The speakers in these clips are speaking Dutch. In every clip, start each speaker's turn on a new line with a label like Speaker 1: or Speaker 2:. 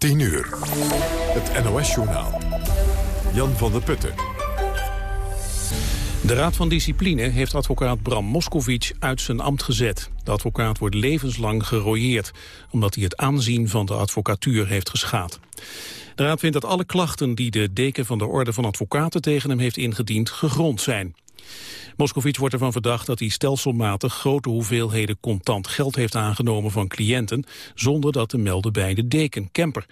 Speaker 1: 10 uur. Het NOS-journaal. Jan van der Putten.
Speaker 2: De Raad van Discipline heeft advocaat Bram Moskovic uit zijn ambt gezet. De advocaat wordt levenslang gerooieerd... omdat hij het aanzien van de advocatuur heeft geschaad. De Raad vindt dat alle klachten die de deken van de Orde van Advocaten tegen hem heeft ingediend gegrond zijn. Moscovic wordt ervan verdacht dat hij stelselmatig grote hoeveelheden contant geld heeft aangenomen van cliënten, zonder dat te melden bij de deken Kemper.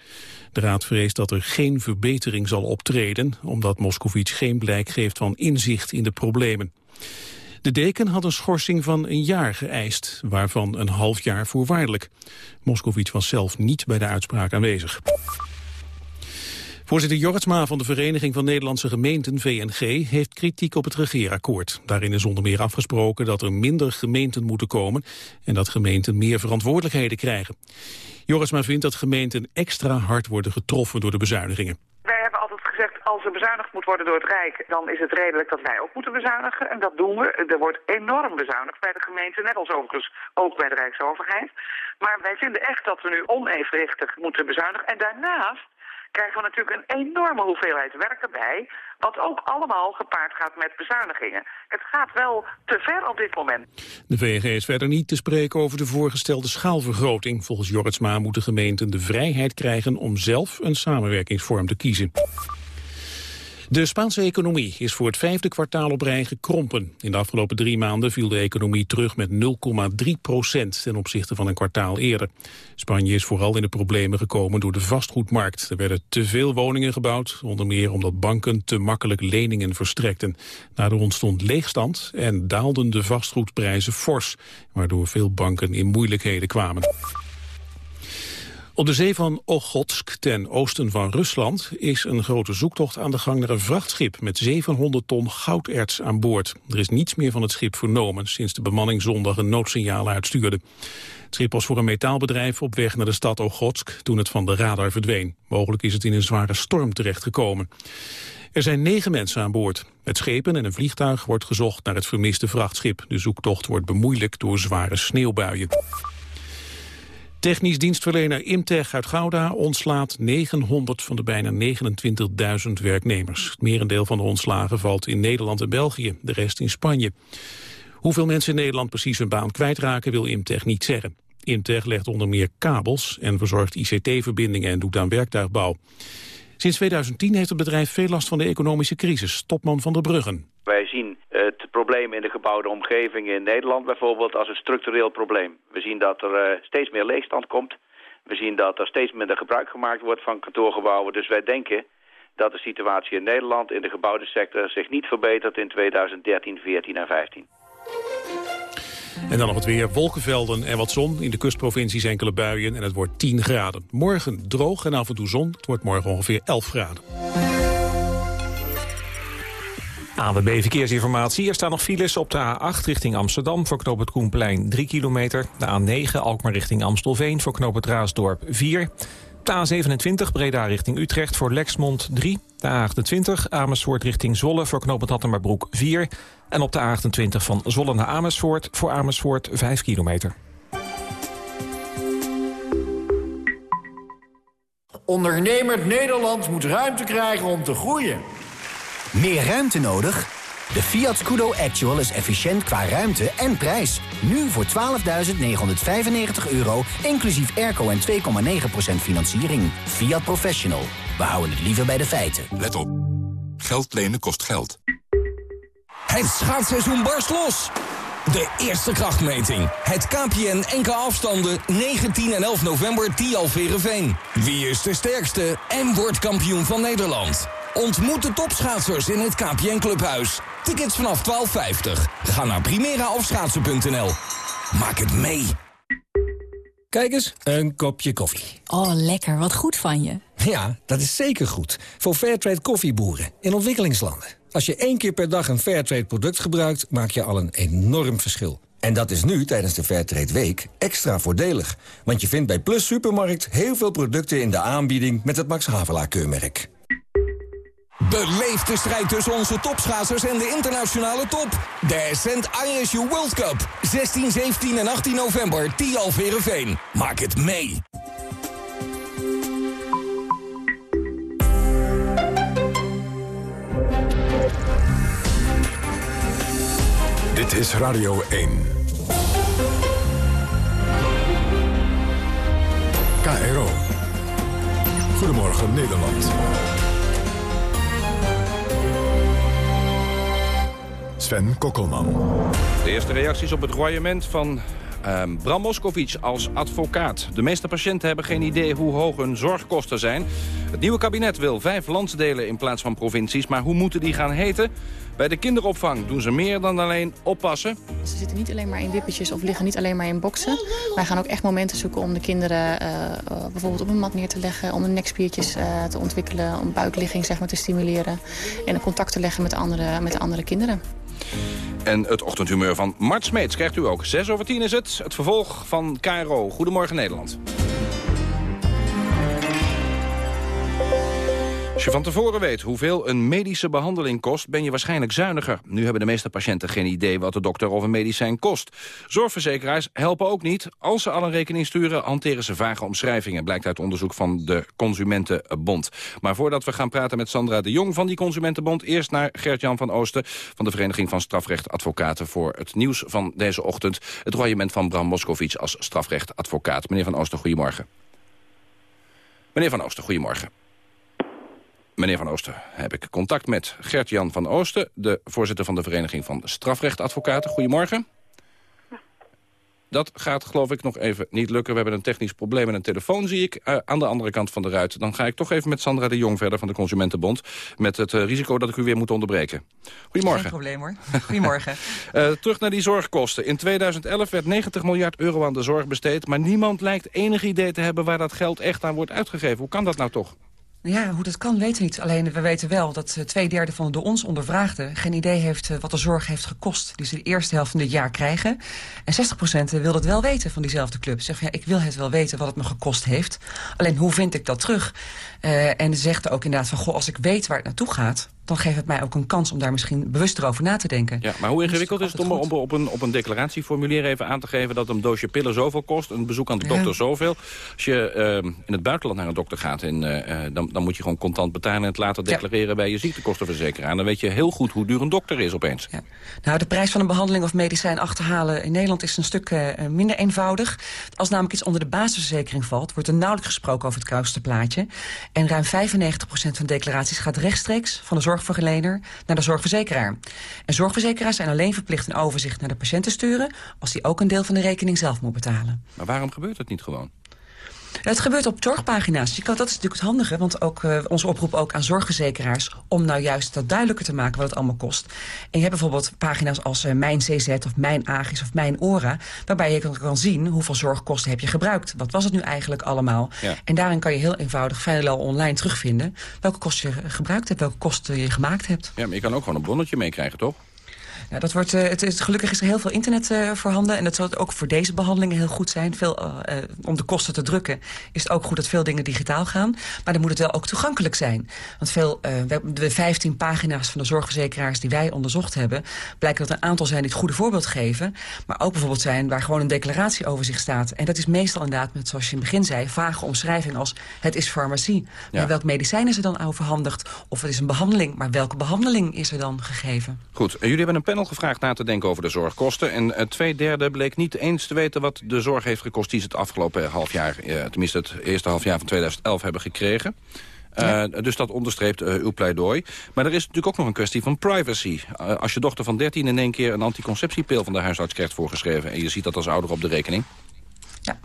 Speaker 2: De raad vreest dat er geen verbetering zal optreden, omdat Moscovic geen blijk geeft van inzicht in de problemen. De deken had een schorsing van een jaar geëist, waarvan een half jaar voorwaardelijk. Moscovic was zelf niet bij de uitspraak aanwezig. Voorzitter Jortsma van de Vereniging van Nederlandse Gemeenten, VNG, heeft kritiek op het regeerakkoord. Daarin is onder meer afgesproken dat er minder gemeenten moeten komen en dat gemeenten meer verantwoordelijkheden krijgen. Jortsma vindt dat gemeenten extra hard worden getroffen door de bezuinigingen.
Speaker 3: Wij hebben altijd gezegd, als er bezuinigd moet worden door het Rijk, dan is het redelijk dat wij ook moeten bezuinigen. En dat doen we. Er wordt enorm bezuinigd bij de gemeenten, net als overigens ook bij de Rijksoverheid. Maar wij vinden echt dat we nu onevenwichtig moeten bezuinigen. En daarnaast krijgen we natuurlijk een enorme hoeveelheid werk erbij... wat ook allemaal gepaard gaat met bezuinigingen. Het gaat wel te ver op dit moment.
Speaker 2: De VNG is verder niet te spreken over de voorgestelde schaalvergroting. Volgens Jorritsma moeten gemeenten de vrijheid krijgen om zelf een samenwerkingsvorm te kiezen. De Spaanse economie is voor het vijfde kwartaal op rij gekrompen. In de afgelopen drie maanden viel de economie terug met 0,3 procent ten opzichte van een kwartaal eerder. Spanje is vooral in de problemen gekomen door de vastgoedmarkt. Er werden te veel woningen gebouwd, onder meer omdat banken te makkelijk leningen verstrekten. Daardoor ontstond leegstand en daalden de vastgoedprijzen fors, waardoor veel banken in moeilijkheden kwamen. Op de zee van Ochotsk, ten oosten van Rusland, is een grote zoektocht aan de gang naar een vrachtschip met 700 ton gouderts aan boord. Er is niets meer van het schip vernomen sinds de bemanning zondag een noodsignaal uitstuurde. Het schip was voor een metaalbedrijf op weg naar de stad Ochotsk toen het van de radar verdween. Mogelijk is het in een zware storm terechtgekomen. Er zijn negen mensen aan boord. Met schepen en een vliegtuig wordt gezocht naar het vermiste vrachtschip. De zoektocht wordt bemoeilijkt door zware sneeuwbuien. Technisch dienstverlener Imtech uit Gouda ontslaat 900 van de bijna 29.000 werknemers. Het merendeel van de ontslagen valt in Nederland en België, de rest in Spanje. Hoeveel mensen in Nederland precies hun baan kwijtraken wil Imtech niet zeggen. Imtech legt onder meer kabels en verzorgt ICT-verbindingen en doet aan werktuigbouw. Sinds 2010 heeft het bedrijf veel last van de economische crisis. Topman van der Bruggen.
Speaker 4: Wij zien het probleem in de gebouwde omgeving in Nederland bijvoorbeeld als een structureel probleem. We zien dat er uh, steeds meer leegstand komt. We zien dat er steeds minder gebruik gemaakt wordt van kantoorgebouwen. Dus wij denken dat de situatie in Nederland in de gebouwde sector zich niet verbetert in 2013, 14 en 15.
Speaker 2: En dan nog het weer, wolkenvelden en wat zon. In de kustprovincies enkele buien en het wordt 10 graden. Morgen droog en af en toe zon. Het wordt morgen ongeveer 11 graden.
Speaker 5: ANWB Verkeersinformatie. Er staan nog files op de A8 richting Amsterdam voor knoop het Koenplein 3 kilometer. De A9 Alkmaar richting Amstelveen voor knoop Raasdorp 4. De A27 Breda richting Utrecht voor Lexmond 3. De A28 Amersfoort richting Zwolle voor knoop het Hattemarbroek 4. En op de A28 van Zwolle naar Amersfoort voor Amersfoort 5 kilometer.
Speaker 6: Ondernemend Nederland moet ruimte krijgen om te groeien.
Speaker 7: Meer ruimte nodig? De Fiat Scudo Actual is efficiënt qua ruimte en prijs. Nu voor 12.995 euro, inclusief airco en 2,9% financiering. Fiat Professional. We houden het liever bij de feiten.
Speaker 1: Let op. Geld lenen kost geld.
Speaker 8: Het schaatsseizoen barst los. De eerste krachtmeting. Het KPN NK afstanden 19 en 11 november Tialverenveen. Wie is de sterkste en wordt kampioen van Nederland? Ontmoet de topschaatsers in het KPN Clubhuis. Tickets vanaf 12,50. Ga naar primeraofschaatsen.nl. Maak het mee.
Speaker 9: Kijk eens, een kopje koffie.
Speaker 10: Oh, lekker. Wat goed van je.
Speaker 9: Ja, dat is zeker goed. Voor Fairtrade koffieboeren in ontwikkelingslanden. Als je één keer per dag een Fairtrade product gebruikt... maak je al een enorm verschil. En dat is nu, tijdens de Fairtrade Week, extra voordelig. Want je vindt bij Plus Supermarkt heel veel producten in de aanbieding... met het Max Havelaar-keurmerk.
Speaker 8: Beleef de strijd tussen onze topschaatsers en de internationale top. De Ascent ISU World Cup. 16, 17 en 18 november, Tialverenveen. Maak het mee.
Speaker 1: Dit is Radio 1. KRO. Goedemorgen Nederland. Sven Kokkelman.
Speaker 11: De eerste reacties op het royement van Ehm, Bram Moskovic als advocaat. De meeste patiënten hebben geen idee hoe hoog hun zorgkosten zijn. Het nieuwe kabinet wil vijf landsdelen in plaats van provincies. Maar hoe moeten die gaan heten? Bij de kinderopvang doen ze meer dan alleen oppassen.
Speaker 12: Ze zitten niet alleen maar in wippertjes of liggen niet alleen maar in boksen. Wij gaan ook echt momenten zoeken om de kinderen uh, bijvoorbeeld op een mat neer te leggen... om de nekspiertjes uh, te ontwikkelen, om buikligging zeg maar, te stimuleren... en contact te leggen met andere, met andere kinderen.
Speaker 11: En het ochtendhumeur van Mart Smeets krijgt u ook. 6 over 10 is het, het vervolg van KRO. Goedemorgen Nederland. Als je van tevoren weet hoeveel een medische behandeling kost... ben je waarschijnlijk zuiniger. Nu hebben de meeste patiënten geen idee wat de dokter of een medicijn kost. Zorgverzekeraars helpen ook niet. Als ze al een rekening sturen, hanteren ze vage omschrijvingen... blijkt uit onderzoek van de Consumentenbond. Maar voordat we gaan praten met Sandra de Jong van die Consumentenbond... eerst naar Gert-Jan van Oosten van de Vereniging van Strafrechtadvocaten... voor het nieuws van deze ochtend. Het royement van Bram Moskovic als strafrechtadvocaat. Meneer van Oosten, goedemorgen. Meneer van Oosten, goedemorgen. Meneer Van Oosten, heb ik contact met Gert-Jan van Oosten... de voorzitter van de Vereniging van Strafrechtadvocaten. Goedemorgen. Dat gaat geloof ik nog even niet lukken. We hebben een technisch probleem met een telefoon, zie ik. Uh, aan de andere kant van de ruit. Dan ga ik toch even met Sandra de Jong verder van de Consumentenbond. Met het uh, risico dat ik u weer moet onderbreken. Goedemorgen.
Speaker 13: Geen probleem hoor. Goedemorgen.
Speaker 11: uh, terug naar die zorgkosten. In 2011 werd 90 miljard euro aan de zorg besteed. Maar niemand lijkt enig idee te hebben waar dat geld echt aan wordt uitgegeven. Hoe kan dat nou toch?
Speaker 13: Ja, hoe dat kan weten we niet. Alleen we weten wel dat uh, twee derde van de ons ondervraagden... geen idee heeft uh, wat de zorg heeft gekost die ze de eerste helft van dit jaar krijgen. En 60% wil het wel weten van diezelfde club. Zeg ja, ik wil het wel weten wat het me gekost heeft. Alleen hoe vind ik dat terug? Uh, en zegt ook inderdaad van, goh, als ik weet waar het naartoe gaat dan geeft het mij ook een kans om daar misschien bewuster over na te denken.
Speaker 11: Ja, maar hoe ingewikkeld is het om op, op, een, op een declaratieformulier even aan te geven... dat een doosje pillen zoveel kost, een bezoek aan de dokter ja. zoveel? Als je uh, in het buitenland naar een dokter gaat, en, uh, dan, dan moet je gewoon contant betalen... en het later declareren ja. bij je ziektekostenverzekeraar. En dan weet je heel goed hoe duur een dokter is opeens. Ja.
Speaker 13: Nou, de prijs van een behandeling of medicijn achterhalen in Nederland... is een stuk minder eenvoudig. Als namelijk iets onder de basisverzekering valt... wordt er nauwelijks gesproken over het kruisterplaatje. En ruim 95% van declaraties gaat rechtstreeks van de zorgverlener naar de zorgverzekeraar. En zorgverzekeraars zijn alleen verplicht een overzicht naar de patiënt te sturen... als die ook een deel van de rekening zelf moet betalen.
Speaker 11: Maar waarom gebeurt het niet gewoon?
Speaker 13: Het gebeurt op zorgpagina's. Je kan, dat is natuurlijk het handige, want ook uh, onze oproep ook aan zorgverzekeraars... om nou juist dat duidelijker te maken wat het allemaal kost. En je hebt bijvoorbeeld pagina's als uh, Mijn CZ of Mijn Agis of Mijn Ora... waarbij je kan, kan zien hoeveel zorgkosten heb je gebruikt. Wat was het nu eigenlijk allemaal? Ja. En daarin kan je heel eenvoudig vrijwel online terugvinden... welke kosten je gebruikt hebt, welke kosten je gemaakt hebt.
Speaker 11: Ja, maar je kan ook gewoon een bonnetje meekrijgen, toch?
Speaker 13: Ja, dat wordt, uh, het is, gelukkig is er heel veel internet uh, voorhanden. En dat zal ook voor deze behandelingen heel goed zijn. Veel, uh, om de kosten te drukken is het ook goed dat veel dingen digitaal gaan. Maar dan moet het wel ook toegankelijk zijn. Want veel, de 15 pagina's van de zorgverzekeraars die wij onderzocht hebben... blijkt dat er een aantal zijn die het goede voorbeeld geven. Maar ook bijvoorbeeld zijn waar gewoon een declaratie over zich staat. En dat is meestal inderdaad, met, zoals je in het begin zei... vage omschrijving als het is farmacie. Ja. Maar welk medicijn is er dan overhandigd? Of het is een behandeling, maar welke behandeling is er dan gegeven?
Speaker 11: Goed, en jullie hebben een panel gevraagd na te denken over de zorgkosten. En uh, twee derde bleek niet eens te weten wat de zorg heeft gekost... die ze het afgelopen half jaar, uh, tenminste het eerste half jaar van 2011 hebben gekregen. Ja. Uh, dus dat onderstreept uh, uw pleidooi. Maar er is natuurlijk ook nog een kwestie van privacy. Uh, als je dochter van 13 in één keer een anticonceptiepil van de huisarts krijgt voorgeschreven... en je ziet dat als ouder op de rekening...
Speaker 13: Ja.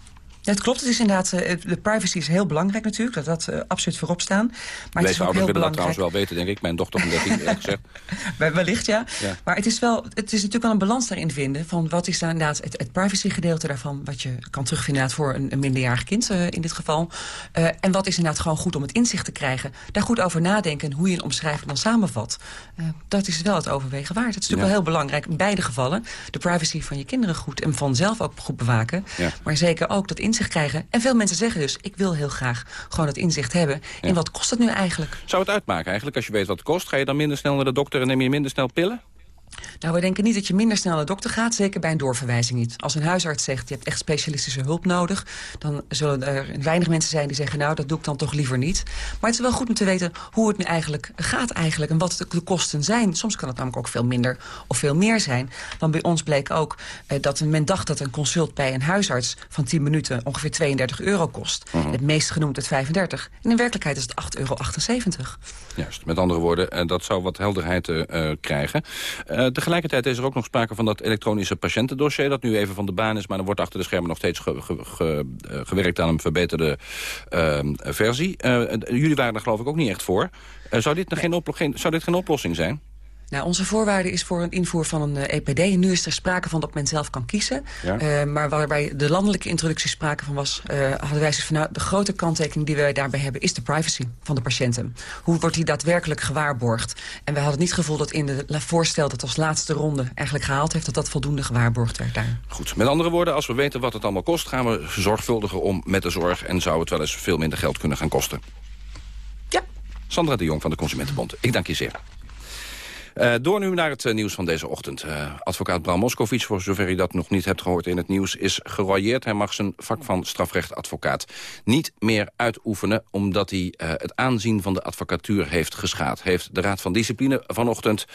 Speaker 13: Het klopt. Het is inderdaad, de privacy is heel belangrijk natuurlijk. Dat dat uh, absoluut voorop staan.
Speaker 11: Maar Deze ouders willen dat trouwens wel weten, denk ik. Mijn dochter van 13, eerlijk gezegd.
Speaker 13: Wellicht, ja. ja. Maar het is, wel, het is natuurlijk wel een balans daarin vinden. Van wat is daar inderdaad het, het privacy-gedeelte daarvan... wat je kan terugvinden voor een, een minderjarig kind uh, in dit geval. Uh, en wat is inderdaad gewoon goed om het inzicht te krijgen. Daar goed over nadenken en hoe je een omschrijving dan samenvat. dat is wel het overwegen waard. Het is natuurlijk ja. wel heel belangrijk in beide gevallen. De privacy van je kinderen goed en van zelf ook goed bewaken. Ja. Maar zeker ook dat inzicht krijgen. En veel mensen zeggen dus, ik wil heel graag gewoon het inzicht hebben. Ja. En wat kost het nu eigenlijk?
Speaker 11: Zou het uitmaken eigenlijk, als je weet wat het kost? Ga je dan minder snel naar de dokter en neem je minder snel pillen?
Speaker 13: Nou, we denken niet dat je minder snel naar de dokter gaat. Zeker bij een doorverwijzing niet. Als een huisarts zegt, je hebt echt specialistische hulp nodig... dan zullen er weinig mensen zijn die zeggen... nou, dat doe ik dan toch liever niet. Maar het is wel goed om te weten hoe het nu eigenlijk gaat eigenlijk... en wat de kosten zijn. Soms kan het namelijk ook veel minder of veel meer zijn. Want bij ons bleek ook eh, dat men dacht dat een consult bij een huisarts... van 10 minuten ongeveer 32 euro kost.
Speaker 11: Mhm.
Speaker 13: Het meest genoemd het 35. En in werkelijkheid is het 8,78 euro.
Speaker 11: Juist, met andere woorden, eh, dat zou wat helderheid eh, krijgen. Eh, tegelijkertijd is er ook nog sprake van dat elektronische patiëntendossier... dat nu even van de baan is, maar er wordt achter de schermen nog steeds ge- ge- ge- eh, gewerkt aan een verbeterde eh, versie. Eh, jullie waren er geloof ik ook niet echt voor. Zou, dit geen oplo- geen, zou dit geen oplossing zijn?
Speaker 13: Nou, onze voorwaarde is voor een invoer van een eh, EPD. En nu is er sprake van dat men zelf kan kiezen.
Speaker 11: Ja.
Speaker 13: Eh, maar waarbij de landelijke introductie sprake van was... eh, hadden wij zoiets van, nou, de grote kanttekening die wij daarbij hebben... is de privacy van de patiënten. Hoe wordt die daadwerkelijk gewaarborgd? En we hadden niet het gevoel dat in de voorstel... dat als laatste ronde eigenlijk gehaald heeft... dat dat voldoende gewaarborgd werd daar.
Speaker 11: Goed, met andere woorden, als we weten wat het allemaal kost... gaan we zorgvuldiger om met de zorg... en zou het wel eens veel minder geld kunnen gaan kosten.
Speaker 13: Ja.
Speaker 11: Sandra de Jong van de Consumentenbond, ik dank je zeer. Eh, door nu naar het eh, nieuws van deze ochtend. Eh, advocaat Bram Moskovic, voor zover u dat nog niet hebt gehoord in het nieuws... is geroyeerd. Hij mag zijn vak van strafrechtadvocaat niet meer uitoefenen... omdat hij het aanzien van de advocatuur heeft geschaad. Heeft de Raad van Discipline vanochtend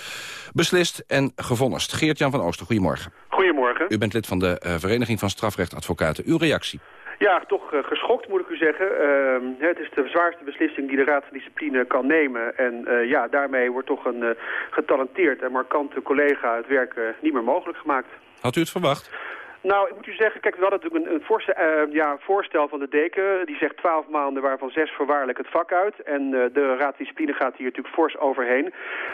Speaker 11: beslist en gevonnist. Geert-Jan van Ooster, goedemorgen.
Speaker 14: Goedemorgen.
Speaker 11: U bent lid van de Vereniging van Strafrechtadvocaten. Uw reactie?
Speaker 14: Ja, toch eh, geschokt moet ik u zeggen. Ehm, het is de zwaarste beslissing die de Raad van Discipline kan nemen. En eh, ja, daarmee wordt toch een eh, getalenteerd en markante collega het werk niet meer mogelijk gemaakt.
Speaker 11: Had u het verwacht?
Speaker 14: Nou, ik moet u zeggen, kijk, we hadden natuurlijk een, een voorstel, eh, ja, voorstel van de deken. Die zegt twaalf maanden, waarvan zes voorwaardelijk het vak uit. En eh, de Raad Discipline gaat hier natuurlijk fors overheen.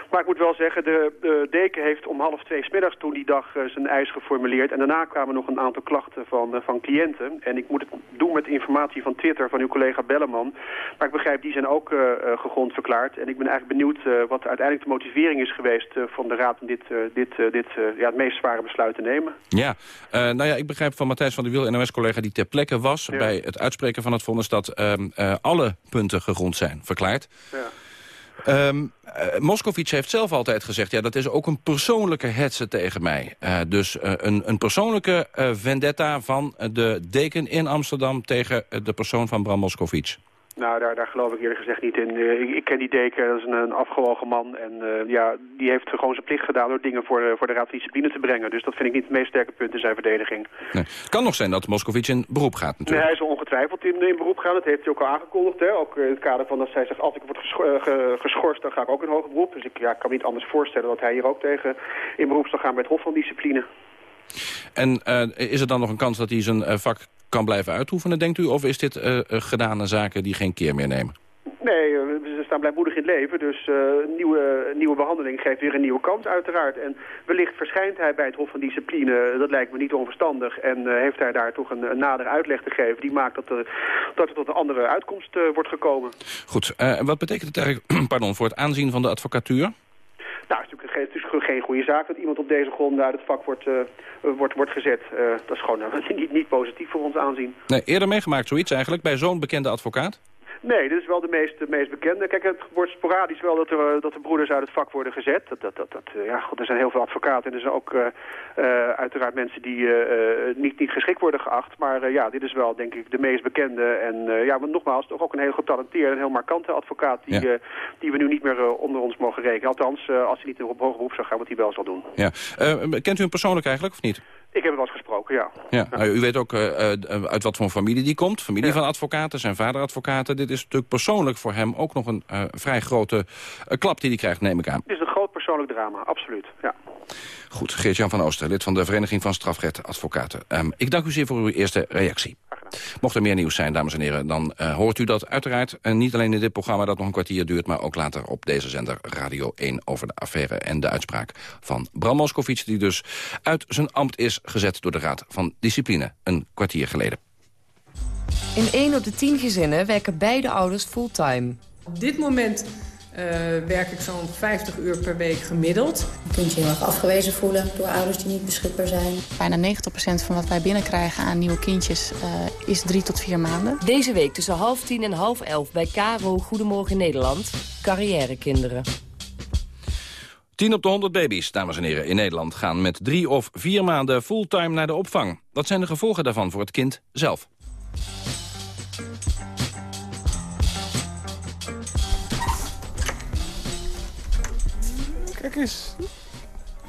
Speaker 14: Maar ik moet wel zeggen, de, de deken heeft om half twee 's middags toen die dag eh, zijn eis geformuleerd. En daarna kwamen nog een aantal klachten van, van cliënten. En ik moet het doen met informatie van Twitter van uw collega Belleman. Maar ik begrijp, die zijn ook gegrond verklaard. En ik ben eigenlijk benieuwd wat uiteindelijk de motivering is geweest van de Raad om dit, dit, dit ja, het meest zware besluit te nemen.
Speaker 11: Ja, nou ja, ik begrijp van Matthijs van der Wiel, NOS-collega... die ter plekke was bij het uitspreken van het vonnis... dat ehm, eh, alle punten gegrond zijn, verklaard.
Speaker 14: Ja.
Speaker 11: Ehm eh, heeft zelf altijd gezegd... ja, dat is ook een persoonlijke hetze tegen mij. Eh, dus eh, een, een persoonlijke eh, vendetta van eh, de deken in Amsterdam... tegen eh, de persoon van Bram Moscovic.
Speaker 14: Nou, daar, daar geloof ik eerlijk gezegd niet in. Eh, ik, ik ken die deken, dat is een, een afgewogen man. En eh, ja, die heeft gewoon zijn plicht gedaan door dingen voor de, voor de Raad van Discipline te brengen. Dus dat vind ik niet het meest sterke punt in zijn verdediging.
Speaker 11: Nee. Het kan nog zijn dat Moscovic in beroep gaat
Speaker 14: Nee,
Speaker 11: natuurlijk.
Speaker 14: hij zal ongetwijfeld in, in beroep gaan. Dat heeft hij ook al aangekondigd. Hè? Ook in het kader van dat zij zegt, als ik word gescho- eh, ge- geschorst, dan ga ik ook in hoger beroep. Dus ik ja, kan me niet anders voorstellen dat hij hier ook tegen in beroep zal gaan bij het Hof van Discipline.
Speaker 11: En eh, is er dan nog een kans dat hij zijn eh, vak kan blijven uitoefenen, denkt u? Of is dit eh, eh, gedane zaken die geen keer meer nemen?
Speaker 14: Nee, eh, ze staan blijmoedig in het leven. Dus eh, nieuwe, nieuwe behandeling geeft weer een nieuwe kans uiteraard. En wellicht verschijnt hij bij het Hof van Discipline. Dat lijkt me niet onverstandig. En heeft hij daar toch een, een nader uitleg te geven. Die maakt dat, er dat er tot een andere uitkomst wordt gekomen.
Speaker 11: Goed, wat betekent het eigenlijk pardon, voor het aanzien van de advocatuur?
Speaker 14: Het is geen- goede zaak dat iemand op deze grond uit het vak wordt, eh, wordt, wordt gezet. Eh, dat is gewoon niet, niet positief voor ons aanzien.
Speaker 11: Nee, eerder meegemaakt zoiets eigenlijk, bij zo'n bekende advocaat?
Speaker 14: Nee, dit is wel de meest, de meest bekende. Kijk, het wordt sporadisch wel dat er, eh, dat er broeders uit het vak worden gezet. Dat, dat, dat, dat, eh, ja, god, er zijn heel veel advocaten en er zijn ook eh, uiteraard mensen die niet, niet geschikt worden geacht. Maar ja, dit is wel denk ik de meest bekende. En ja, maar nogmaals, toch ook een heel getalenteerde en heel markante advocaat... die,
Speaker 11: Ja.
Speaker 14: die we nu niet meer onder ons mogen rekenen. Althans, als hij niet op hoger beroep zou gaan, wat hij wel zal doen.
Speaker 11: Ja. Kent u hem persoonlijk eigenlijk, of niet?
Speaker 14: Ik heb hem wel eens gesproken, ja.
Speaker 11: Ja, nou, u weet ook eh, eh, uit wat voor familie die komt. Familie van advocaten, zijn vader advocaten. Dit is natuurlijk persoonlijk voor hem ook nog een eh, vrij grote eh, klap die hij krijgt, neem ik aan.
Speaker 14: Is een persoonlijk drama, absoluut. Ja.
Speaker 11: Goed, Geert-Jan van Ooster, lid van de Vereniging van Strafrechtadvocaten. Ehm, ik dank u zeer voor uw eerste reactie. Mocht er meer nieuws zijn, dames en heren, dan eh, hoort u dat uiteraard. En niet alleen in dit programma dat nog een kwartier duurt... maar ook later op deze zender Radio 1 over de affaire en de uitspraak van Bram Moskowitz... die dus uit zijn ambt is gezet door de Raad van Discipline een kwartier geleden.
Speaker 15: In 1 op de 10 gezinnen werken beide ouders fulltime.
Speaker 16: Op dit moment werk ik zo'n 50 uur per week gemiddeld.
Speaker 17: Je kunt je heel erg afgewezen voelen door ouders die niet beschikbaar zijn.
Speaker 12: Bijna 90% van wat wij binnenkrijgen aan nieuwe kindjes eh, is drie tot vier maanden.
Speaker 15: Deze week tussen half tien en half elf bij Caro Goedemorgen Nederland. Carrièrekinderen.
Speaker 11: 10 op de 100 baby's, dames en heren, in Nederland... gaan met drie of vier maanden fulltime naar de opvang. Wat zijn de gevolgen daarvan voor het kind zelf?
Speaker 18: Kijk eens,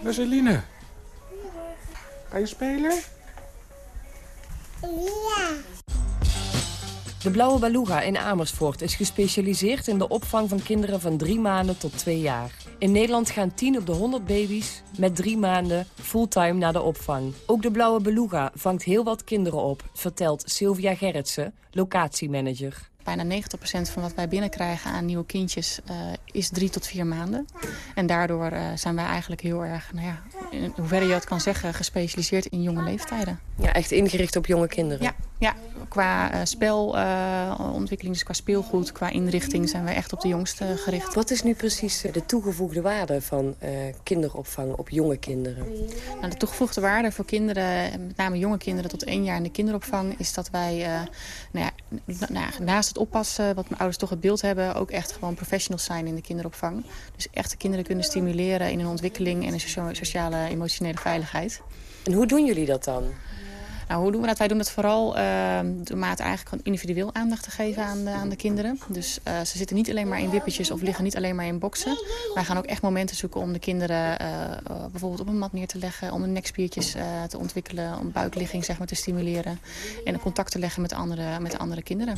Speaker 18: dat is Eline. Ga je spelen?
Speaker 15: Ja. De Blauwe Beluga in Amersfoort is gespecialiseerd in de opvang van kinderen van drie maanden tot twee jaar. In Nederland gaan 10 op de 100 baby's met drie maanden fulltime naar de opvang. Ook de Blauwe Beluga vangt heel wat kinderen op, vertelt Sylvia Gerritsen, locatiemanager.
Speaker 12: Bijna 90% van wat wij binnenkrijgen aan nieuwe kindjes uh, is drie tot vier maanden. En daardoor uh, zijn wij eigenlijk heel erg, nou ja, in hoeverre je het kan zeggen, gespecialiseerd in jonge leeftijden.
Speaker 15: Ja, echt ingericht op jonge kinderen?
Speaker 12: Ja, ja qua uh, spelontwikkeling, dus qua speelgoed, qua inrichting zijn wij echt op de jongste gericht.
Speaker 15: Wat is nu precies de toegevoegde waarde van kinderopvang op jonge kinderen?
Speaker 12: Nou, de toegevoegde waarde voor kinderen, met name jonge kinderen tot één jaar in de kinderopvang, is dat wij nou ja, naast het oppassen, wat mijn ouders toch het beeld hebben... ook echt gewoon professionals zijn in de kinderopvang. Dus echt de kinderen kunnen stimuleren in hun ontwikkeling... en een sociale, emotionele veiligheid.
Speaker 15: En hoe doen jullie dat dan?
Speaker 12: Nou, hoe doen we dat? Wij doen het vooral uh, door maat eigenlijk gewoon individueel aandacht te geven aan de, aan de kinderen. Dus uh, ze zitten niet alleen maar in wippetjes of liggen niet alleen maar in boksen. Wij gaan ook echt momenten zoeken om de kinderen uh, bijvoorbeeld op een mat neer te leggen. Om de nekspiertjes te ontwikkelen, om buikligging zeg maar, te stimuleren. En contact te leggen met andere, met andere kinderen.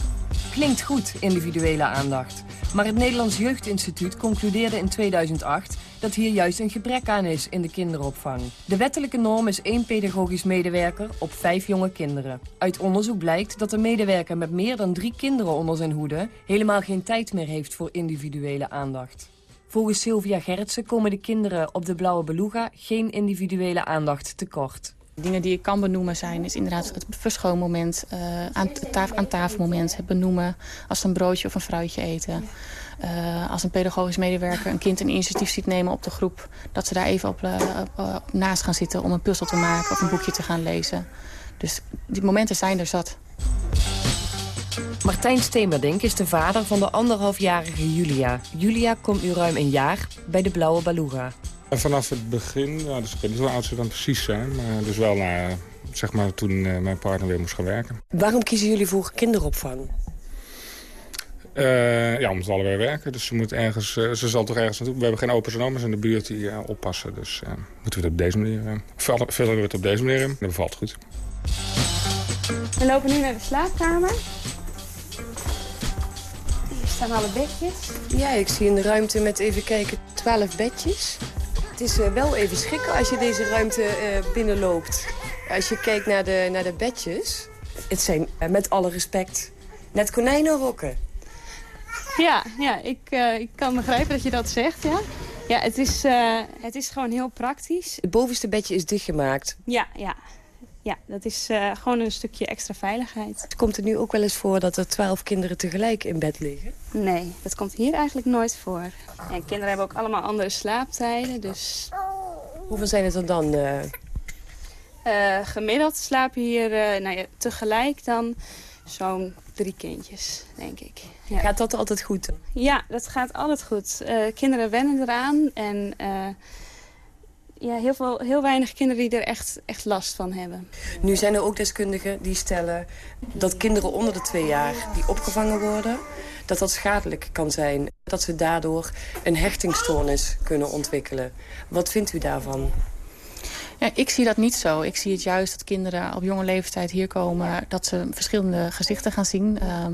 Speaker 15: Klinkt goed, individuele aandacht. Maar het Nederlands Jeugdinstituut concludeerde in 2008 dat hier juist een gebrek aan is in de kinderopvang. De wettelijke norm is één pedagogisch medewerker op vijf jonge kinderen. Uit onderzoek blijkt dat een medewerker met meer dan drie kinderen onder zijn hoede... helemaal geen tijd meer heeft voor individuele aandacht. Volgens Sylvia Gerritsen komen de kinderen op de Blauwe Beluga geen individuele aandacht tekort.
Speaker 12: Dingen die ik kan benoemen zijn is inderdaad het verschoonmoment, uh, aan, taf aan tafelmoment, het benoemen als een broodje of een fruitje eten. Uh, als een pedagogisch medewerker een kind een initiatief ziet nemen op de groep... dat ze daar even op, op, naast gaan zitten om een puzzel te maken of een boekje te gaan lezen. Dus die momenten zijn er zat.
Speaker 15: Martijn Steemerdink is de vader van de anderhalfjarige Julia. Julia komt nu ruim een jaar bij de Blauwe
Speaker 18: Vanaf het begin, ja, dus ik weet niet hoe oud ze dan precies zijn... maar dus wel naar, zeg maar, toen uh, mijn partner weer moest gaan werken.
Speaker 15: Waarom kiezen jullie voor kinderopvang?
Speaker 18: Uh, ja, omdat we allebei werken. Dus ze moet ergens, uh, ze zal toch ergens naartoe. We hebben geen opa en oma's in de buurt die uh, oppassen. Dus moeten we het op deze manier... vullen we het op deze manier in. Dat bevalt goed.
Speaker 19: We lopen nu naar de slaapkamer. Hier staan alle bedjes.
Speaker 15: Ja, ik zie een ruimte met, even kijken, 12 bedjes. Het is wel even schrikken als je deze ruimte binnenloopt. Als je kijkt naar de, naar de bedjes. Het zijn, met alle respect, net konijnenrokken.
Speaker 19: Ja, ja ik, uh, ik kan begrijpen dat je dat zegt, ja. Ja, het is, uh, het is gewoon heel praktisch.
Speaker 15: Het bovenste bedje is dichtgemaakt.
Speaker 19: Ja, ja. Ja, dat is uh, gewoon een stukje extra veiligheid.
Speaker 15: Komt het nu ook wel eens voor dat er twaalf kinderen tegelijk in bed liggen?
Speaker 19: Nee, dat komt hier eigenlijk nooit voor. En kinderen hebben ook allemaal andere slaaptijden, dus...
Speaker 15: Hoeveel zijn het er dan?
Speaker 19: gemiddeld slapen hier nou ja, tegelijk dan zo'n drie kindjes, denk ik.
Speaker 15: Ja. Gaat dat altijd goed?
Speaker 19: Ja, dat gaat altijd goed. Kinderen wennen eraan en ja, heel, veel, heel weinig kinderen die er echt, echt last van hebben.
Speaker 15: Nu zijn er ook deskundigen die stellen dat kinderen onder de twee jaar die opgevangen worden... dat dat schadelijk kan zijn. Dat ze daardoor een hechtingstoornis kunnen ontwikkelen. Wat vindt u daarvan?
Speaker 12: Ja, ik zie dat niet zo. Ik zie het juist dat kinderen op jonge leeftijd hier komen... dat ze verschillende gezichten gaan zien. Uh,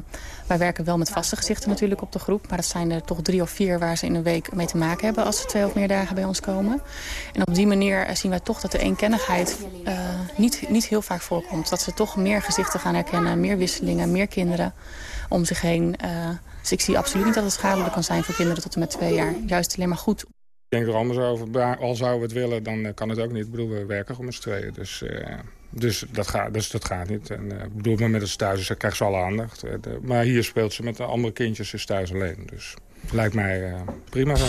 Speaker 12: wij werken wel met vaste gezichten natuurlijk op de groep... maar dat zijn er toch drie of vier waar ze in een week mee te maken hebben... als ze twee of meer dagen bij ons komen. En op die manier zien wij toch dat de eenkennigheid uh, niet, niet heel vaak voorkomt. Dat ze toch meer gezichten gaan herkennen, meer wisselingen, meer kinderen om zich heen... Uh, dus ik zie absoluut niet dat het schadelijk kan zijn voor kinderen tot en met twee jaar. Juist alleen maar goed
Speaker 18: denk er anders over. Al zouden we het willen, dan kan het ook niet. Ik bedoel, we werken gewoon met z'n tweeën. Dus, uh, dus, dat gaat, dus dat gaat niet. En, uh, ik bedoel, maar met het thuis dus krijgt ze alle aandacht. Uh, de, maar hier speelt ze met de andere kindjes is thuis alleen. Dus lijkt mij prima zo.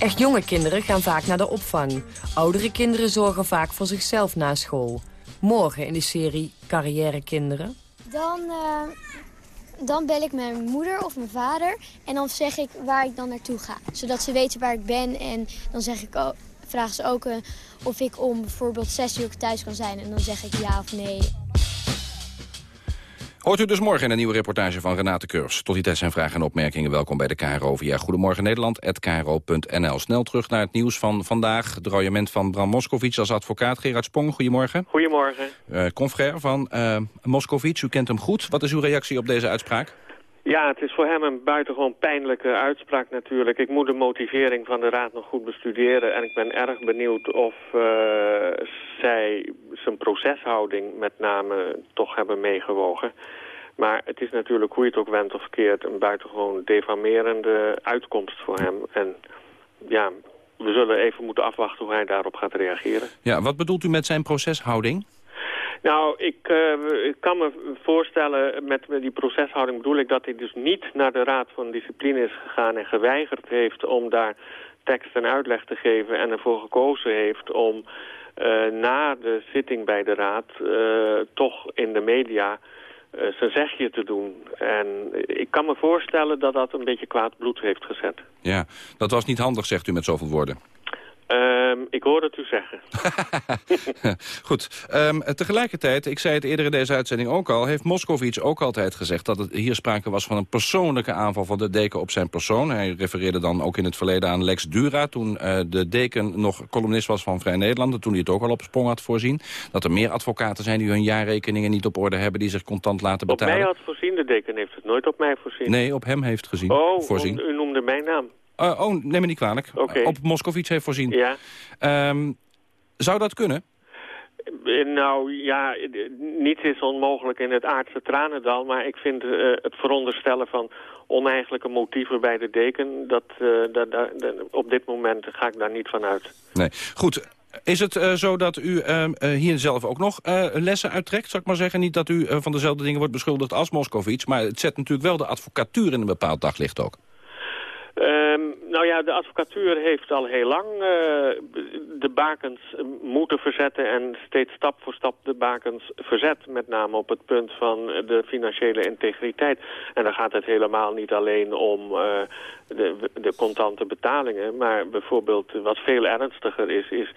Speaker 15: Echt jonge kinderen gaan vaak naar de opvang. Oudere kinderen zorgen vaak voor zichzelf na school. Morgen in de serie Carrière Kinderen.
Speaker 20: Dan dan bel ik mijn moeder of mijn vader en dan zeg ik waar ik dan naartoe ga. Zodat ze weten waar ik ben en dan zeg ik, vragen ze ook eh, of ik om bijvoorbeeld zes uur thuis kan zijn. En dan zeg ik ja of nee.
Speaker 11: Hoort u dus morgen in een nieuwe reportage van Renate Keurs. Tot die tijd zijn vragen en opmerkingen. Welkom bij de KRO via Goedemorgen Nederland@kro.nl. Snel terug naar het nieuws van vandaag. Het royement van Bram Moskovic als advocaat. Gerard Spong, goedemorgen.
Speaker 21: Goedemorgen.
Speaker 11: Uh, confrère van uh, Moskovic, u kent hem goed. Wat is uw reactie op deze uitspraak?
Speaker 21: Ja, het is voor hem een buitengewoon pijnlijke uitspraak natuurlijk. Ik moet de motivering van de Raad nog goed bestuderen. En ik ben erg benieuwd of uh, zij zijn proceshouding met name toch hebben meegewogen. Maar het is natuurlijk, hoe je het ook wendt of keert... een buitengewoon defamerende uitkomst voor hem. En ja, we zullen even moeten afwachten hoe hij daarop gaat reageren.
Speaker 11: Ja, wat bedoelt u met zijn proceshouding?
Speaker 21: Nou, ik, uh, ik, kan me voorstellen, met, die proceshouding bedoel ik dat hij dus niet naar de Raad van Discipline is gegaan en geweigerd heeft om daar tekst en uitleg te geven en ervoor gekozen heeft om uh, na de zitting bij de Raad uh, toch in de media zijn zegje te doen. En ik kan me voorstellen dat dat een beetje kwaad bloed heeft gezet.
Speaker 11: Ja, dat was niet handig, zegt u met zoveel woorden.
Speaker 21: Um, ik hoor het u zeggen.
Speaker 11: Goed. Um, tegelijkertijd, ik zei het eerder in deze uitzending ook al... heeft Moscovici ook altijd gezegd dat het hier sprake was van een persoonlijke aanval van de deken op zijn persoon. Hij refereerde dan ook in het verleden aan Lex Dura... toen uh, de deken nog columnist was van Vrij Nederland... en toen hij het ook al op sprong had voorzien. Dat er meer advocaten zijn die hun jaarrekeningen niet op orde hebben... die zich contant laten betalen.
Speaker 21: Op mij had voorzien, de deken heeft het nooit op mij voorzien.
Speaker 11: Nee, op hem heeft gezien.
Speaker 21: Oh,
Speaker 11: voorzien.
Speaker 21: u noemde mijn naam.
Speaker 11: Uh, oh, neem me niet kwalijk.
Speaker 21: Okay.
Speaker 11: Op Moskovits heeft voorzien.
Speaker 21: Ja.
Speaker 11: Um, zou dat kunnen?
Speaker 21: Nou ja, niets is onmogelijk in het aardse tranendal. Maar ik vind uh, het veronderstellen van oneigenlijke motieven bij de deken... Dat, uh, dat, dat, op dit moment ga ik daar niet van uit.
Speaker 11: Nee. Goed, is het uh, zo dat u uh, hier zelf ook nog lessen uittrekt, zou ik maar zeggen? Niet dat u van dezelfde dingen wordt beschuldigd als Moskovits... maar het zet natuurlijk wel de advocatuur in een bepaald daglicht ook.
Speaker 21: Um, nou ja, de advocatuur heeft al heel lang uh, de bakens moeten verzetten... en steeds stap voor stap de bakens verzet. Met name op het punt van de financiële integriteit. En dan gaat het helemaal niet alleen om uh, de, de contante betalingen... maar bijvoorbeeld wat veel ernstiger is... is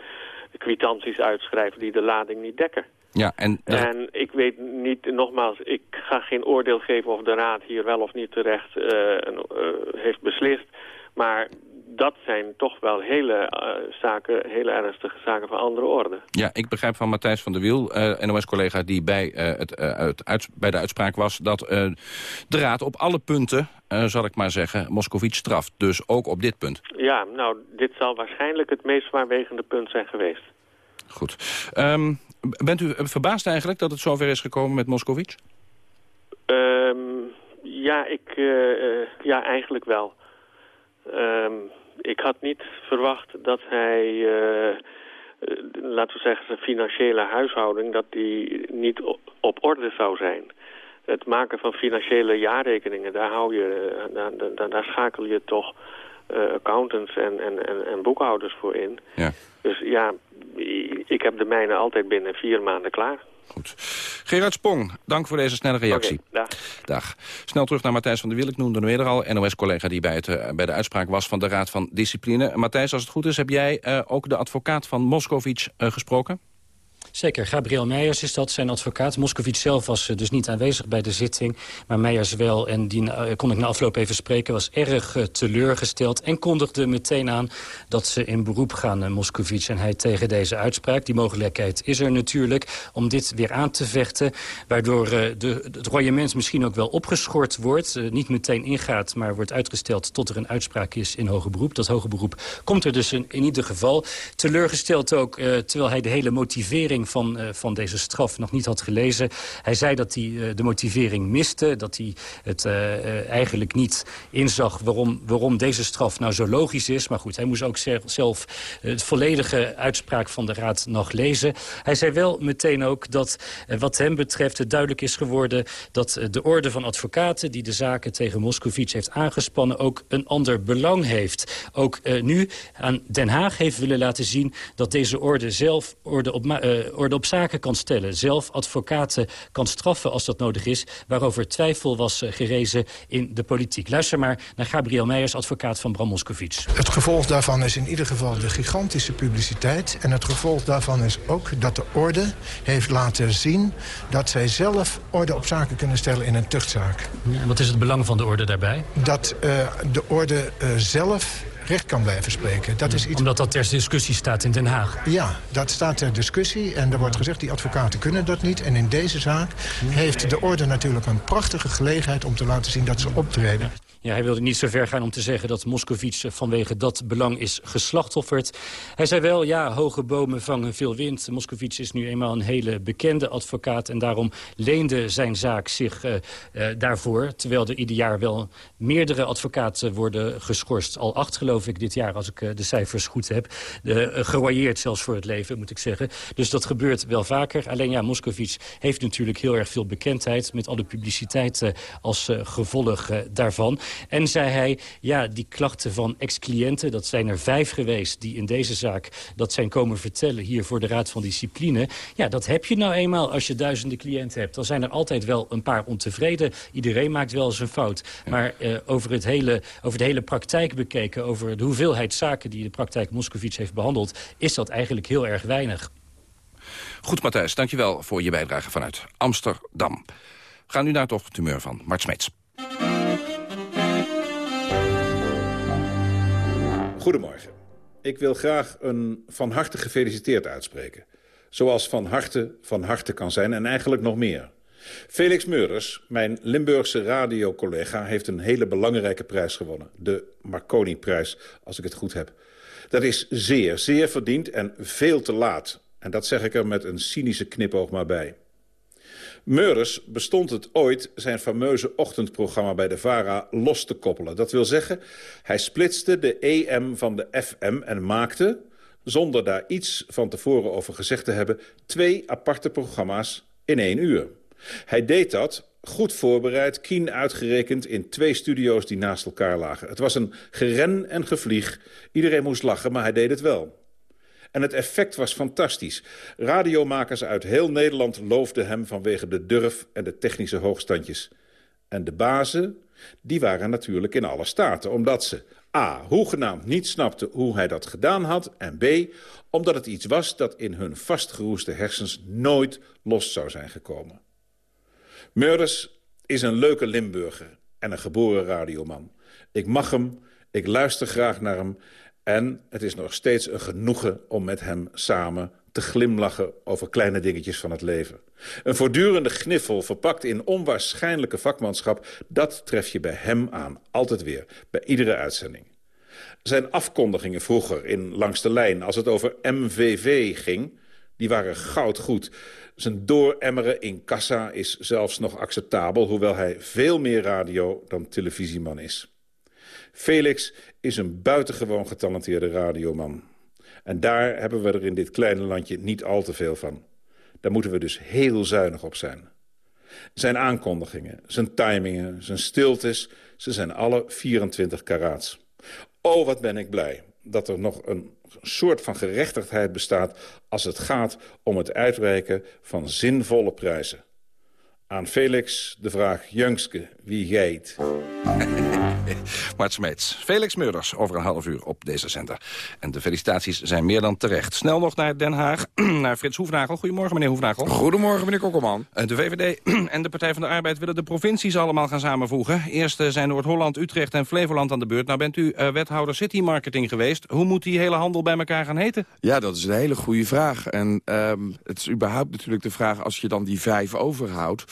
Speaker 21: kwitanties uitschrijven die de lading niet dekken.
Speaker 11: Ja, en,
Speaker 21: en ik weet niet, nogmaals, ik ga geen oordeel geven of de Raad hier wel of niet terecht uh, uh, heeft beslist. Maar dat zijn toch wel hele uh, zaken, hele ernstige zaken van andere orde.
Speaker 11: Ja, ik begrijp van Matthijs van der Wiel, NOS-collega die bij, het, het uits bij de uitspraak was... dat de Raad op alle punten, zal ik maar zeggen, Moscovici straft. Dus ook op dit punt.
Speaker 21: Ja, nou, dit zal waarschijnlijk het meest zwaarwegende punt zijn geweest.
Speaker 11: Goed. Um, bent u verbaasd eigenlijk dat het zover is gekomen met Moscovici?
Speaker 21: Um, ja, ik, uh, ja, eigenlijk wel. Um, ik had niet verwacht dat hij, uh, laten we zeggen, zijn financiële huishouding, dat die niet op orde zou zijn. Het maken van financiële jaarrekeningen, daar, hou je, daar, daar, daar schakel je toch accountants en, en, en, en boekhouders voor in.
Speaker 11: Ja.
Speaker 21: Dus ja, ik heb de mijne altijd binnen vier maanden klaar.
Speaker 11: Goed. Gerard Spong, dank voor deze snelle reactie.
Speaker 21: Okay, dag.
Speaker 11: dag. Snel terug naar Matthijs van der Wiel. Ik noemde hem eerder al, NOS-collega die bij, het, uh, bij de uitspraak was van de Raad van Discipline. Matthijs, als het goed is, heb jij uh, ook de advocaat van Moscovic uh, gesproken?
Speaker 22: Zeker, Gabriel Meijers is dat, zijn advocaat. Moscovici zelf was dus niet aanwezig bij de zitting, maar Meijers wel. En die uh, kon ik na afloop even spreken, was erg uh, teleurgesteld... en kondigde meteen aan dat ze in beroep gaan, Moscovici en hij tegen deze uitspraak. Die mogelijkheid is er natuurlijk om dit weer aan te vechten... waardoor de, het royement misschien ook wel opgeschort wordt. niet meteen ingaat, maar wordt uitgesteld tot er een uitspraak is in hoger beroep. Dat hoger beroep komt er dus in, in ieder geval. Teleurgesteld ook, terwijl hij de hele motivering van, uh, van deze straf nog niet had gelezen. Hij zei dat hij uh, de motivering miste. Dat hij het uh, eigenlijk niet inzag waarom, waarom deze straf nou zo logisch is. Maar goed, hij moest ook zelf het volledige uitspraak van de Raad nog lezen. Hij zei wel meteen ook dat wat hem betreft het duidelijk is geworden... dat de orde van advocaten die de zaken tegen Moscovici heeft aangespannen... ook een ander belang heeft. Ook nu aan Den Haag heeft willen laten zien dat deze orde zelf orde op orde op zaken kan stellen. Zelf advocaten kan straffen als dat nodig is. Waarover twijfel was gerezen in de politiek. Luister maar naar Gabriel Meijers, advocaat van Bram Moskowitz.
Speaker 23: Het gevolg daarvan is in ieder geval de gigantische publiciteit. En het gevolg daarvan is ook dat de orde heeft laten zien... dat zij zelf orde op zaken kunnen stellen in een tuchtzaak.
Speaker 22: Ja, wat is het belang van de orde daarbij?
Speaker 23: Dat uh, de orde uh, zelf recht kan blijven spreken. Dat is iets...
Speaker 22: Omdat dat ter discussie staat in Den Haag?
Speaker 23: Ja, dat staat ter discussie. En er wordt gezegd, die advocaten kunnen dat niet. En in deze zaak heeft de orde natuurlijk een prachtige gelegenheid... om te laten zien dat ze optreden.
Speaker 22: Ja, hij wilde niet zo ver gaan om te zeggen dat Moskovits vanwege dat belang is geslachtofferd. Hij zei wel, ja, hoge bomen vangen veel wind. Moskovits is nu eenmaal een hele bekende advocaat... en daarom leende zijn zaak zich uh, uh, daarvoor. Terwijl er ieder jaar wel meerdere advocaten worden geschorst. Al acht, geloof ik, dit jaar, als ik uh, de cijfers goed heb. gewailleerd zelfs voor het leven, moet ik zeggen. Dus dat gebeurt wel vaker. Alleen ja, Moskovits heeft natuurlijk heel erg veel bekendheid... met alle publiciteit als gevolg daarvan. En zei hij, ja, die klachten van ex-cliënten... dat zijn er vijf geweest die in deze zaak dat zijn komen vertellen... hier voor de Raad van Discipline. Ja, dat heb je nou eenmaal als je duizenden cliënten hebt. Dan zijn er altijd wel een paar ontevreden. Iedereen maakt wel eens een fout. Maar uh, over, het hele, over de hele praktijk bekeken... over de hoeveelheid zaken die de praktijk Moskovits heeft behandeld... is dat eigenlijk heel erg weinig.
Speaker 11: Goed, Matthijs, dankjewel voor je bijdrage vanuit Amsterdam. We gaan nu naar het ochtendtumeur van Mart Smeets.
Speaker 24: Goedemorgen. Ik wil graag een van harte gefeliciteerd uitspreken. Zoals van harte van harte kan zijn en eigenlijk nog meer. Felix Meurders, mijn Limburgse radiocollega... heeft een hele belangrijke prijs gewonnen. De Marconi-prijs, als ik het goed heb. Dat is zeer, zeer verdiend en veel te laat. En dat zeg ik er met een cynische knipoog maar bij. Meurders bestond het ooit zijn fameuze ochtendprogramma bij de VARA los te koppelen. Dat wil zeggen, hij splitste de EM van de FM en maakte, zonder daar iets van tevoren over gezegd te hebben... twee aparte programma's in één uur. Hij deed dat goed voorbereid, kien uitgerekend... in twee studio's die naast elkaar lagen. Het was een geren en gevlieg. Iedereen moest lachen, maar hij deed het wel. En het effect was fantastisch. Radiomakers uit heel Nederland loofden hem vanwege de durf en de technische hoogstandjes. En de bazen, die waren natuurlijk in alle staten, omdat ze a. hoegenaamd niet snapten hoe hij dat gedaan had... en b. omdat het iets was dat in hun vastgeroeste hersens nooit los zou zijn gekomen. Meurders is een leuke Limburger en een geboren radioman. Ik mag hem, ik luister graag naar hem en het is nog steeds een genoegen om met hem samen te glimlachen over kleine dingetjes van het leven. Een voortdurende gniffel verpakt in onwaarschijnlijke vakmanschap... dat tref je bij hem aan, altijd weer, bij iedere uitzending. Zijn afkondigingen vroeger in Langs de Lijn, als het over MVV ging... die waren goudgoed. Zijn dooremmeren in kassa is zelfs nog acceptabel... hoewel hij veel meer radio dan televisieman is. Felix is een buitengewoon getalenteerde radioman. En daar hebben we er in dit kleine landje niet al te veel van. Daar moeten we dus heel zuinig op zijn. Zijn aankondigingen, zijn timingen, zijn stiltes... ze zijn alle 24 karaats. Oh, wat ben ik blij dat er nog een soort van gerechtigheid bestaat... als het gaat om het uitreiken van zinvolle prijzen. Aan Felix de vraag, Jungske, wie geit?
Speaker 11: Mart Smeets. Felix Meurders over een half uur op deze zender. En de felicitaties zijn meer dan terecht. Snel nog naar Den Haag, naar Frits Hoefnagel. Goedemorgen, meneer Hoefnagel.
Speaker 25: Goedemorgen, meneer Kokkelman.
Speaker 11: De VVD en de Partij van de Arbeid willen de provincies allemaal gaan samenvoegen. Eerst zijn Noord-Holland, Utrecht en Flevoland aan de beurt. Nou bent u uh, wethouder City Marketing geweest. Hoe moet die hele handel bij elkaar gaan heten?
Speaker 25: Ja, dat is een hele goede vraag. En um, het is überhaupt natuurlijk de vraag, als je dan die vijf overhoudt...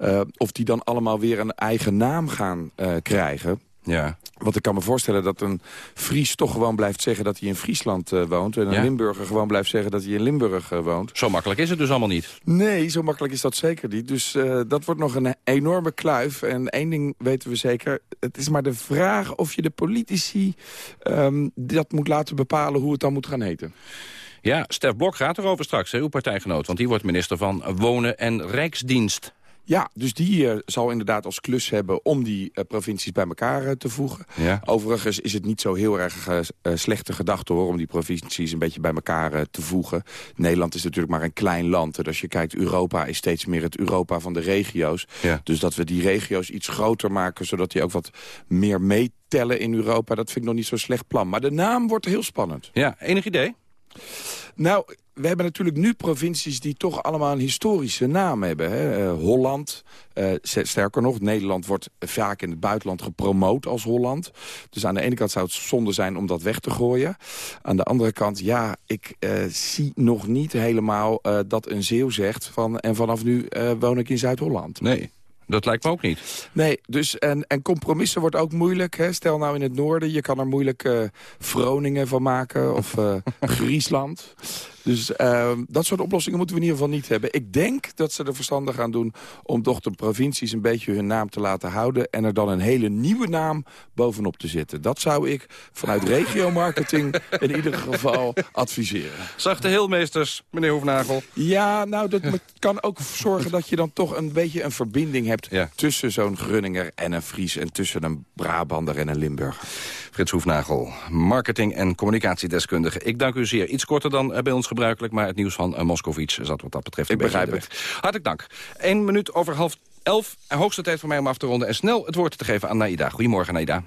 Speaker 25: Uh, of die dan allemaal weer een eigen naam gaan uh, krijgen.
Speaker 11: Ja.
Speaker 25: Want ik kan me voorstellen dat een Fries toch gewoon blijft zeggen dat hij in Friesland uh, woont. En een ja? Limburger gewoon blijft zeggen dat hij in Limburg uh, woont.
Speaker 11: Zo makkelijk is het dus allemaal niet.
Speaker 25: Nee, zo makkelijk is dat zeker niet. Dus uh, dat wordt nog een enorme kluif. En één ding weten we zeker. Het is maar de vraag of je de politici um, dat moet laten bepalen hoe het dan moet gaan heten.
Speaker 11: Ja, Stef Blok gaat erover straks, hè, uw partijgenoot. Want die wordt minister van Wonen en Rijksdienst.
Speaker 25: Ja, dus die uh, zal inderdaad als klus hebben om die uh, provincies bij elkaar uh, te voegen.
Speaker 11: Ja.
Speaker 25: Overigens is het niet zo heel erg slechte gedachte hoor, om die provincies een beetje bij elkaar te voegen. Nederland is natuurlijk maar een klein land. En als je kijkt, Europa is steeds meer het Europa van de regio's.
Speaker 11: Ja.
Speaker 25: Dus dat we die regio's iets groter maken, zodat die ook wat meer meetellen in Europa, dat vind ik nog niet zo'n slecht plan. Maar de naam wordt heel spannend.
Speaker 11: Ja, enig idee?
Speaker 25: Nou, we hebben natuurlijk nu provincies die toch allemaal een historische naam hebben. Hè? Uh, Holland, uh, sterker nog, Nederland wordt vaak in het buitenland gepromoot als Holland. Dus aan de ene kant zou het zonde zijn om dat weg te gooien. Aan de andere kant, ja, ik uh, zie nog niet helemaal dat een Zeeuw zegt... van en vanaf nu woon ik in Zuid-Holland.
Speaker 11: Nee. Dat lijkt me ook niet.
Speaker 25: Nee, dus en, en compromissen wordt ook moeilijk. Hè? Stel nou in het noorden, je kan er moeilijk uh, Groningen van maken of uh, Friesland. Dus uh, dat soort oplossingen moeten we in ieder geval niet hebben. Ik denk dat ze er verstandig gaan doen om toch de provincies een beetje hun naam te laten houden... en er dan een hele nieuwe naam bovenop te zetten. Dat zou ik vanuit regiomarketing in ieder geval adviseren.
Speaker 11: Zachte heelmeesters, meneer Hoefnagel.
Speaker 25: Ja, nou, dat kan ook zorgen dat je dan toch een beetje een verbinding hebt...
Speaker 11: Ja.
Speaker 25: tussen zo'n Grunninger en een Fries... en tussen een Brabander en een Limburger.
Speaker 11: Frits Hoefnagel, marketing- en communicatiedeskundige. Ik dank u zeer. Iets korter dan bij ons gebruikelijk, maar het nieuws van uh, Moscovic zat wat dat betreft
Speaker 25: Ik begrijp het.
Speaker 11: Hartelijk dank. Eén minuut over half elf. Hoogste tijd voor mij om af te ronden en snel het woord te geven aan Naida. Goedemorgen, Naida.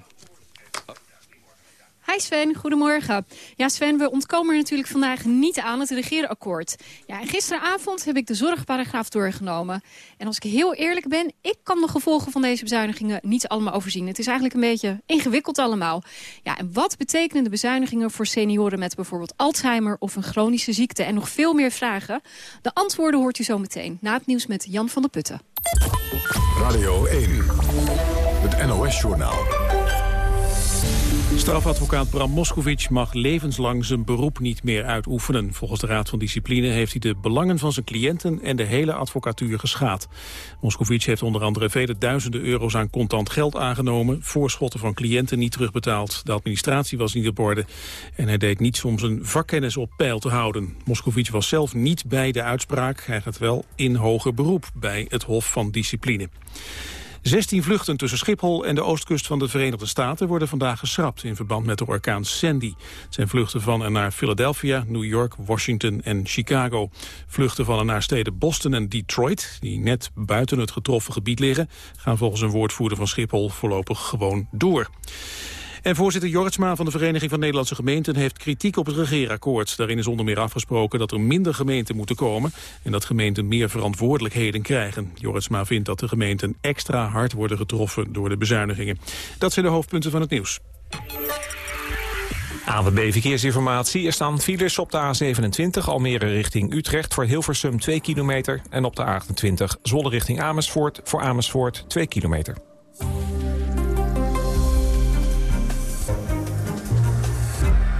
Speaker 26: Hi Sven, goedemorgen. Ja Sven, we ontkomen er natuurlijk vandaag niet aan het regeerakkoord. Ja, gisteravond heb ik de zorgparagraaf doorgenomen. En als ik heel eerlijk ben, ik kan de gevolgen van deze bezuinigingen niet allemaal overzien. Het is eigenlijk een beetje ingewikkeld allemaal. Ja, en wat betekenen de bezuinigingen voor senioren met bijvoorbeeld Alzheimer of een chronische ziekte? En nog veel meer vragen. De antwoorden hoort u zo meteen na het nieuws met Jan van der Putten.
Speaker 1: Radio 1, het NOS-journaal.
Speaker 2: Strafadvocaat Bram Moskovic mag levenslang zijn beroep niet meer uitoefenen. Volgens de Raad van Discipline heeft hij de belangen van zijn cliënten en de hele advocatuur geschaad. Moskovic heeft onder andere vele duizenden euro's aan contant geld aangenomen, voorschotten van cliënten niet terugbetaald, de administratie was niet op orde en hij deed niets om zijn vakkennis op peil te houden. Moskovic was zelf niet bij de uitspraak, hij gaat wel in hoger beroep bij het Hof van Discipline. 16 vluchten tussen Schiphol en de oostkust van de Verenigde Staten worden vandaag geschrapt in verband met de orkaan Sandy. Het zijn vluchten van en naar Philadelphia, New York, Washington en Chicago. Vluchten van en naar steden Boston en Detroit, die net buiten het getroffen gebied liggen, gaan volgens een woordvoerder van Schiphol voorlopig gewoon door. En voorzitter Jortsma van de Vereniging van Nederlandse Gemeenten heeft kritiek op het regeerakkoord. Daarin is onder meer afgesproken dat er minder gemeenten moeten komen en dat gemeenten meer verantwoordelijkheden krijgen. Jortsma vindt dat de gemeenten extra hard worden getroffen door de bezuinigingen. Dat zijn de hoofdpunten van het nieuws.
Speaker 5: ANWB Verkeersinformatie. Er staan files op de A27 Almere richting Utrecht voor Hilversum 2 kilometer. En op de A28 Zwolle richting Amersfoort voor Amersfoort 2 kilometer.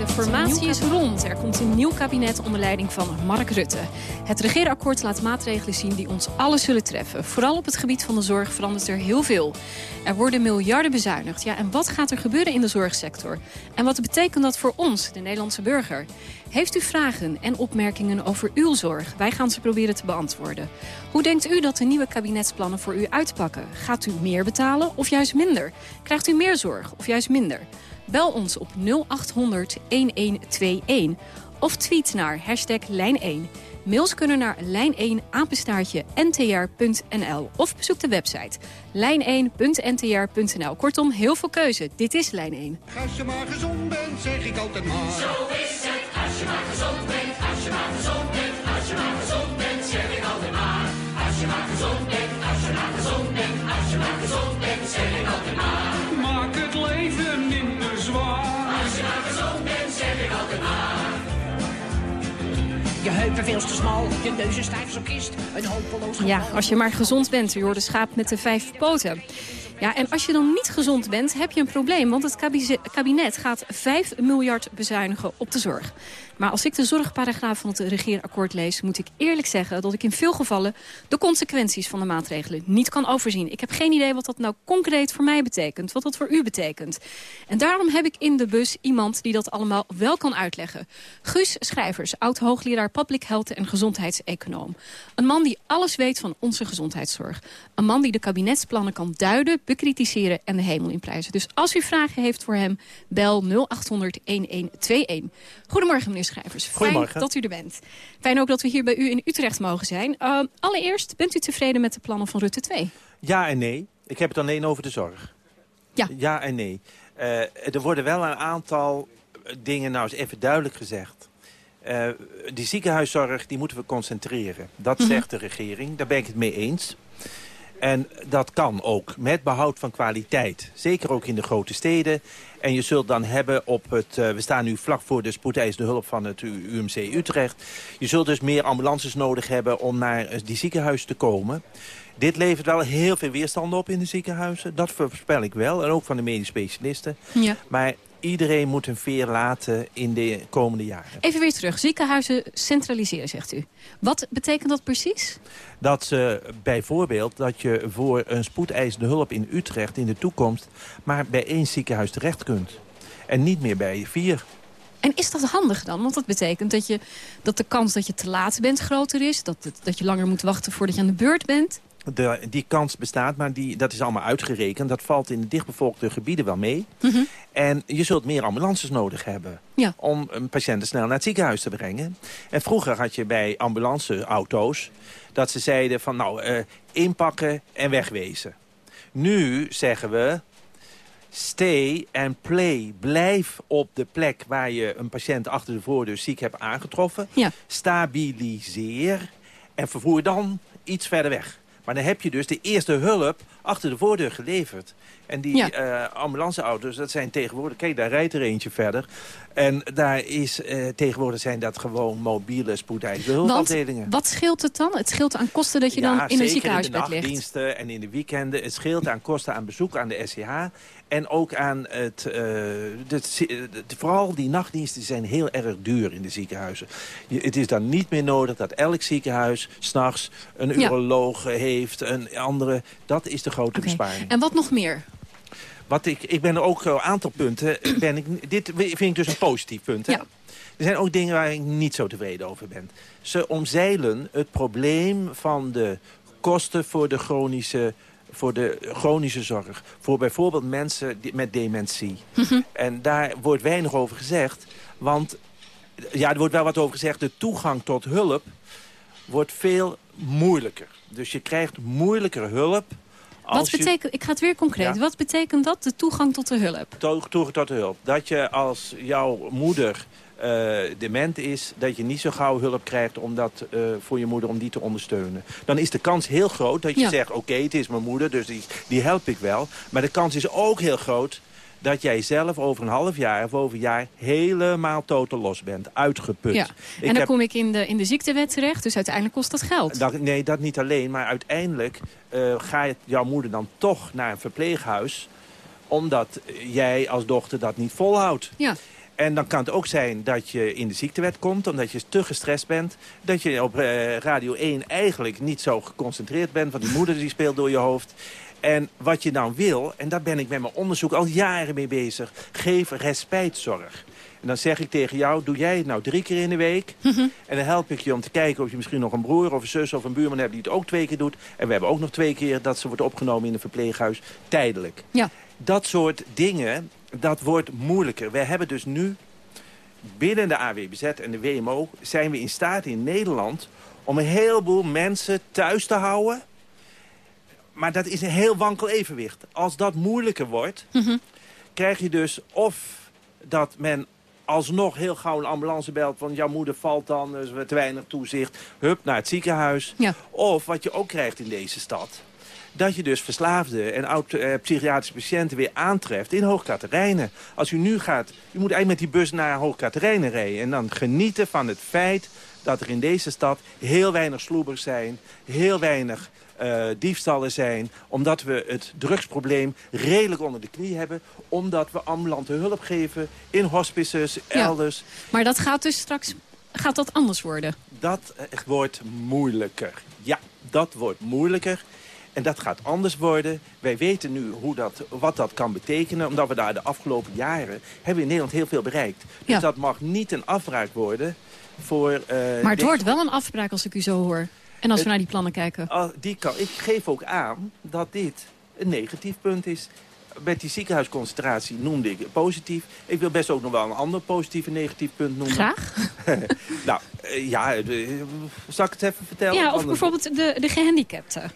Speaker 26: De formatie is rond. Er komt een nieuw kabinet onder leiding van Mark Rutte. Het regeerakkoord laat maatregelen zien die ons allen zullen treffen. Vooral op het gebied van de zorg verandert er heel veel. Er worden miljarden bezuinigd. Ja, en wat gaat er gebeuren in de zorgsector? En wat betekent dat voor ons, de Nederlandse burger? Heeft u vragen en opmerkingen over uw zorg? Wij gaan ze proberen te beantwoorden. Hoe denkt u dat de nieuwe kabinetsplannen voor u uitpakken? Gaat u meer betalen of juist minder? Krijgt u meer zorg of juist minder? Bel ons op 0800 1121 of tweet naar hashtag lijn1. Mails kunnen naar lijn1 apenstaartje ntr.nl of bezoek de website lijn1.ntr.nl. Kortom, heel veel keuze. Dit is Lijn 1.
Speaker 27: Als je maar gezond bent, zeg ik altijd maar. Zo is het, als je maar gezond bent, als je maar gezond bent, als je maar gezond bent, zeg ik altijd maar. Als je maar gezond bent, als je maar gezond bent, als je maar gezond bent, zeg ik altijd maar. Je
Speaker 26: heupen veel te smal, je neus is stijf zo kist. Een hopeloos... Ja, als je maar gezond bent, u hoort de schaap met de vijf poten. Ja, en als je dan niet gezond bent, heb je een probleem. Want het kabinet gaat 5 miljard bezuinigen op de zorg. Maar als ik de zorgparagraaf van het regeerakkoord lees... moet ik eerlijk zeggen dat ik in veel gevallen... de consequenties van de maatregelen niet kan overzien. Ik heb geen idee wat dat nou concreet voor mij betekent. Wat dat voor u betekent. En daarom heb ik in de bus iemand die dat allemaal wel kan uitleggen. Guus Schrijvers, oud-hoogleraar Public Health en gezondheidseconoom. Een man die alles weet van onze gezondheidszorg. Een man die de kabinetsplannen kan duiden, bekritiseren en de hemel inprijzen. Dus als u vragen heeft voor hem, bel 0800 1121. Goedemorgen, meneer Schrijvers. Fijn dat u er bent. Fijn ook dat we hier bij u in Utrecht mogen zijn. Uh, allereerst, bent u tevreden met de plannen van Rutte 2?
Speaker 28: Ja en nee. Ik heb het alleen over de zorg.
Speaker 26: Ja.
Speaker 28: Ja en nee. Uh, er worden wel een aantal dingen, nou eens even duidelijk gezegd. Uh, die ziekenhuiszorg die moeten we concentreren. Dat mm -hmm. zegt de regering. Daar ben ik het mee eens. En dat kan ook, met behoud van kwaliteit. Zeker ook in de grote steden. En je zult dan hebben op het... Uh, we staan nu vlak voor de spoedeisende hulp van het UMC Utrecht. Je zult dus meer ambulances nodig hebben om naar die ziekenhuizen te komen. Dit levert wel heel veel weerstand op in de ziekenhuizen. Dat voorspel ik wel. En ook van de medisch specialisten.
Speaker 26: Ja.
Speaker 28: Maar iedereen moet een veer laten in de komende jaren.
Speaker 26: Even weer terug. Ziekenhuizen centraliseren, zegt u. Wat betekent dat precies?
Speaker 28: Dat ze bijvoorbeeld dat je voor een spoedeisende hulp in Utrecht in de toekomst... maar bij één ziekenhuis terecht kunt. En niet meer bij vier.
Speaker 26: En is dat handig dan? Want dat betekent dat, je, dat de kans dat je te laat bent groter is. Dat, dat je langer moet wachten voordat je aan de beurt bent.
Speaker 28: De, die kans bestaat, maar die, dat is allemaal uitgerekend. Dat valt in de dichtbevolkte gebieden wel mee.
Speaker 26: Mm -hmm.
Speaker 28: En je zult meer ambulances nodig hebben
Speaker 26: ja.
Speaker 28: om een patiënten snel naar het ziekenhuis te brengen. En vroeger had je bij ambulanceauto's dat ze zeiden van nou, uh, inpakken en wegwezen. Nu zeggen we, stay and play. Blijf op de plek waar je een patiënt achter de voordeur ziek hebt aangetroffen.
Speaker 26: Ja.
Speaker 28: Stabiliseer en vervoer dan iets verder weg. Maar dan heb je dus de eerste hulp achter de voordeur geleverd. En die
Speaker 26: ja.
Speaker 28: uh, ambulanceauto's, dat zijn tegenwoordig... Kijk, daar rijdt er eentje verder. En daar is, uh, tegenwoordig zijn dat gewoon mobiele spoedeisende hulpafdelingen.
Speaker 26: wat scheelt het dan? Het scheelt aan kosten dat je
Speaker 28: ja,
Speaker 26: dan in een ziekenhuisbed
Speaker 28: ligt. in de nachtdiensten en in de weekenden. Het scheelt aan kosten aan bezoek aan de SCH. En ook aan het... Uh, de, vooral die nachtdiensten zijn heel erg duur in de ziekenhuizen. Je, het is dan niet meer nodig dat elk ziekenhuis... s'nachts een
Speaker 26: Ja.
Speaker 28: uroloog heeft, een andere... Dat is de grote besparing.
Speaker 26: En wat nog meer?
Speaker 28: Wat ik, ik ben er ook een aantal punten... Ben ik, dit vind ik dus een positief punt. Hè?
Speaker 26: Ja.
Speaker 28: Er zijn ook dingen waar ik niet zo tevreden over ben. Ze omzeilen het probleem van de kosten voor de chronische, voor de chronische zorg. Voor bijvoorbeeld mensen met dementie.
Speaker 26: Mhm.
Speaker 28: En daar wordt weinig over gezegd. Want ja, er wordt wel wat over gezegd. De toegang tot hulp wordt veel moeilijker. Dus je krijgt moeilijker hulp.
Speaker 26: Wat
Speaker 28: je-
Speaker 26: betekent, ik ga het weer concreet.
Speaker 28: Ja.
Speaker 26: Wat betekent dat, de toegang tot de hulp?
Speaker 28: to- toegang tot de hulp. Dat je als jouw moeder eh, dement is, dat je niet zo gauw hulp krijgt om dat, eh, voor je moeder om die te ondersteunen. Dan is de kans heel groot dat je
Speaker 26: Ja.
Speaker 28: zegt, oké, het is mijn moeder, dus die, die help ik wel. Maar de kans is ook heel groot dat jij zelf over een half jaar of over een jaar helemaal totaal los bent, uitgeput.
Speaker 26: Ja.
Speaker 28: Ik
Speaker 26: En dan
Speaker 28: heb-
Speaker 26: kom ik in de, in de ziektewet terecht, dus uiteindelijk kost dat geld.
Speaker 28: dat, nee, dat niet alleen. Maar uiteindelijk uh, gaat jouw moeder dan toch naar een verpleeghuis... omdat jij als dochter dat niet volhoudt.
Speaker 26: Ja.
Speaker 28: En dan kan het ook zijn dat je in de ziektewet komt... omdat je te gestrest bent. Dat je op uh, Radio 1 eigenlijk niet zo geconcentreerd bent... want die moeder die speelt door je hoofd. En wat je dan wil, en daar ben ik met mijn onderzoek al jaren mee bezig... geef respijtzorg. En dan zeg ik tegen jou, doe jij het nou drie keer in de week... En dan help ik je om te kijken of je misschien nog een broer of een zus of een buurman hebt die het ook twee keer doet. En we hebben ook nog twee keer dat ze wordt opgenomen in een verpleeghuis tijdelijk.
Speaker 26: Ja.
Speaker 28: Dat soort dingen, dat wordt moeilijker. We hebben dus nu binnen de AWBZ en de WMO zijn we in staat in Nederland om een heleboel mensen thuis te houden. Maar dat is een heel wankel evenwicht. Als dat moeilijker wordt,
Speaker 26: Mhm.
Speaker 28: krijg je dus of dat men alsnog heel gauw een ambulance belt... want jouw moeder valt dan, er is te weinig toezicht, hup, naar het ziekenhuis.
Speaker 26: Ja.
Speaker 28: Of wat je ook krijgt in deze stad... dat je dus verslaafde en oud-psychiatrische patiënten weer aantreft in Hoogkaterijnen. Als u nu gaat, u moet eigenlijk met die bus naar Hoogkaterijnen rijden... en dan genieten van het feit dat er in deze stad heel weinig sloebers zijn... heel weinig eh, diefstallen zijn. Omdat we het drugsprobleem redelijk onder de knie hebben. Omdat we ambulante hulp geven in hospices,
Speaker 26: Ja.
Speaker 28: elders.
Speaker 26: Maar dat gaat dus straks gaat dat anders worden.
Speaker 28: Dat eh, wordt moeilijker. Ja, dat wordt moeilijker. En dat gaat anders worden. Wij weten nu hoe dat, wat dat kan betekenen. Omdat we daar de afgelopen jaren... hebben we in Nederland heel veel bereikt. Dus
Speaker 26: Ja.
Speaker 28: dat mag niet een afbraak worden voor... eh,
Speaker 26: Maar het wordt wel een afspraak als ik u zo hoor. En als we naar die plannen kijken.
Speaker 28: Ah, die kan, ik geef ook aan dat dit een negatief punt is. Met die ziekenhuisconcentratie noemde ik het positief. Ik wil best ook nog wel een ander positief en negatief punt noemen.
Speaker 26: Graag.
Speaker 28: nou, eh, ja, eh, zal ik het even vertellen?
Speaker 26: Ja, of bijvoorbeeld de, de gehandicapten.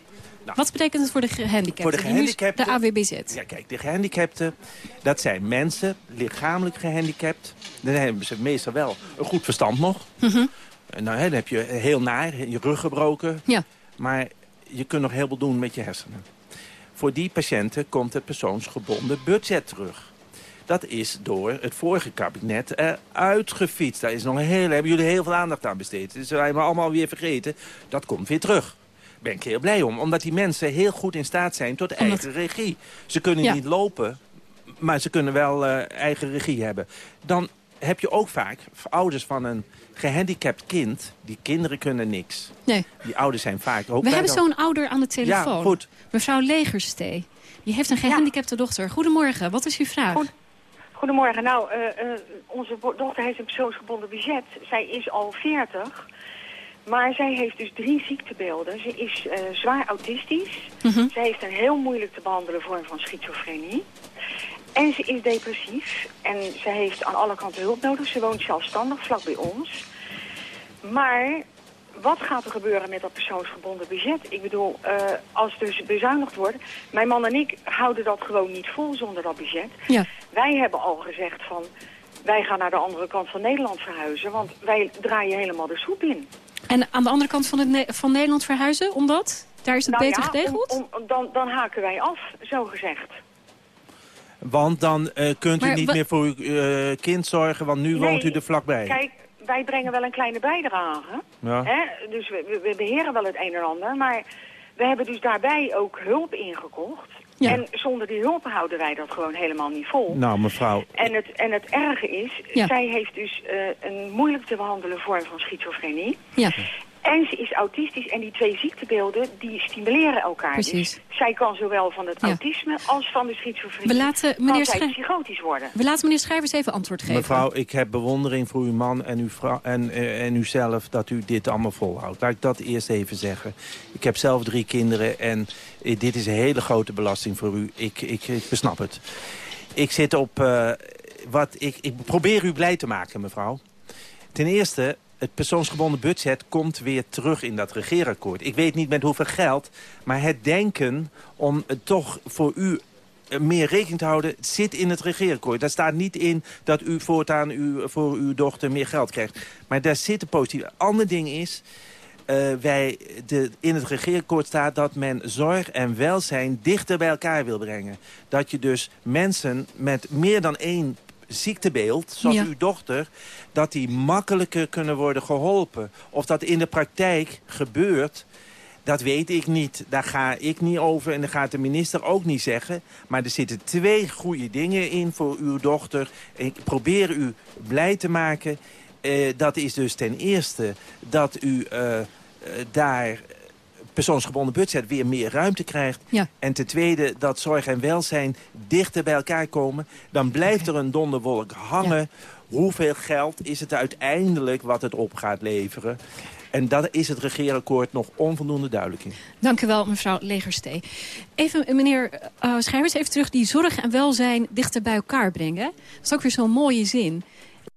Speaker 26: Wat betekent het voor de gehandicapten?
Speaker 28: Voor de gehandicapten?
Speaker 26: De AWBZ.
Speaker 28: Ja, kijk, de gehandicapten, dat zijn mensen, lichamelijk gehandicapt. Dan hebben ze meestal wel een goed verstand nog.
Speaker 26: Mhm.
Speaker 28: Nou, hè, dan heb je heel naar, je rug gebroken.
Speaker 26: Ja.
Speaker 28: Maar je kunt nog heel veel doen met je hersenen. Voor die patiënten komt het persoonsgebonden budget terug. Dat is door het vorige kabinet eruit gefietst. Daar is nog een hele, hebben jullie heel veel aandacht aan besteed. Dat zijn we allemaal weer vergeten. Dat komt weer terug. Daar ben ik heel blij om. Omdat die mensen heel goed in staat zijn tot eigen regie. Ze kunnen
Speaker 26: Ja.
Speaker 28: niet lopen, maar ze kunnen wel eh, eigen regie hebben. Dan heb je ook vaak ouders van een gehandicapt kind. Die kinderen kunnen niks.
Speaker 26: Nee.
Speaker 28: Die ouders zijn vaak ook
Speaker 26: We hebben
Speaker 28: dan-
Speaker 26: zo'n ouder aan de telefoon.
Speaker 28: Ja, goed.
Speaker 26: Mevrouw Legerstee. Die heeft een gehandicapte dochter. Goedemorgen, wat is uw vraag?
Speaker 29: Goedemorgen. Nou, eh, eh, onze dochter heeft een persoonsgebonden budget. Zij is al 40. Maar zij heeft dus drie ziektebeelden. Ze is eh, zwaar autistisch.
Speaker 26: Mhm.
Speaker 29: Ze heeft een heel moeilijk te behandelen vorm van schizofrenie. En ze is depressief. En ze heeft aan alle kanten hulp nodig. Ze woont zelfstandig vlak bij ons. Maar wat gaat er gebeuren met dat persoonsgebonden budget? Ik bedoel, eh, als dus bezuinigd wordt... Mijn man en ik houden dat gewoon niet vol zonder dat budget.
Speaker 26: Ja.
Speaker 29: Wij hebben al gezegd van... wij gaan naar de andere kant van Nederland verhuizen... want wij draaien helemaal de soep in.
Speaker 26: En aan de andere kant van, het Ne- van Nederland verhuizen, omdat? Daar is het
Speaker 29: Nou
Speaker 26: beter
Speaker 29: ja,
Speaker 26: geregeld?
Speaker 29: om- om- dan, dan haken wij af, zo gezegd.
Speaker 28: Want dan eh, kunt u
Speaker 29: Maar
Speaker 28: niet meer voor uw eh, kind zorgen, want nu woont u er vlakbij.
Speaker 29: Kijk, wij brengen wel een kleine bijdrage.
Speaker 28: Ja.
Speaker 29: Hè? Dus we, we- we beheren wel het een en ander. Maar we hebben dus daarbij ook hulp ingekocht.
Speaker 28: Ja.
Speaker 29: En zonder die hulp houden wij dat gewoon helemaal niet vol.
Speaker 28: Nou, mevrouw,
Speaker 29: En het, en het erge is,
Speaker 26: Ja.
Speaker 29: zij heeft dus eh, een moeilijk te behandelen vorm van schizofrenie.
Speaker 26: Ja.
Speaker 29: En ze is autistisch en die twee ziektebeelden die stimuleren elkaar.
Speaker 26: Precies.
Speaker 29: Dus zij kan zowel van het
Speaker 26: Ja.
Speaker 29: autisme als van de schizofrenie
Speaker 26: We laten
Speaker 29: kan
Speaker 26: meneer
Speaker 29: psychotisch worden.
Speaker 26: We laten meneer Schrijvers even antwoord geven.
Speaker 28: mevrouw, ik heb bewondering voor uw man en, uw vrouw, en, eh, en uzelf dat u dit allemaal volhoudt. Laat ik dat eerst even zeggen. Ik heb zelf drie kinderen en eh, dit is een hele grote belasting voor u. Ik, ik, ik besnap het. Ik zit op... eh, wat ik, ik probeer u blij te maken, mevrouw. Ten eerste, het persoonsgebonden budget komt weer terug in dat regeerakkoord. Ik weet niet met hoeveel geld, maar het denken om het toch voor u eh, meer rekening te houden, zit in het regeerakkoord. Daar staat niet in dat u voortaan uw, voor uw dochter meer geld krijgt. Maar daar zit een positief. Ander ding is, eh, wij, de, in het regeerakkoord staat dat men zorg en welzijn dichter bij elkaar wil brengen. Dat je dus mensen met meer dan één ziektebeeld, zoals
Speaker 26: Ja.
Speaker 28: uw dochter... dat die makkelijker kunnen worden geholpen. Of dat in de praktijk gebeurt... Dat weet ik niet. Daar ga ik niet over en dat gaat de minister ook niet zeggen. Maar er zitten twee goede dingen in voor uw dochter. Ik probeer u blij te maken. Eh, dat is dus ten eerste dat u eh, eh, daar persoonsgebonden budget weer meer ruimte krijgt.
Speaker 26: Ja.
Speaker 28: En ten tweede dat zorg en welzijn dichter bij elkaar komen. Dan blijft er een donderwolk hangen. Hoeveel geld is het uiteindelijk wat het op gaat leveren? En daar is het regeerakkoord nog onvoldoende duidelijk in.
Speaker 26: Dank u wel, mevrouw Legerstee. Even, eh, meneer uh, Schrijvers, even terug die zorg en welzijn dichter bij elkaar brengen. Dat is ook weer zo'n mooie zin.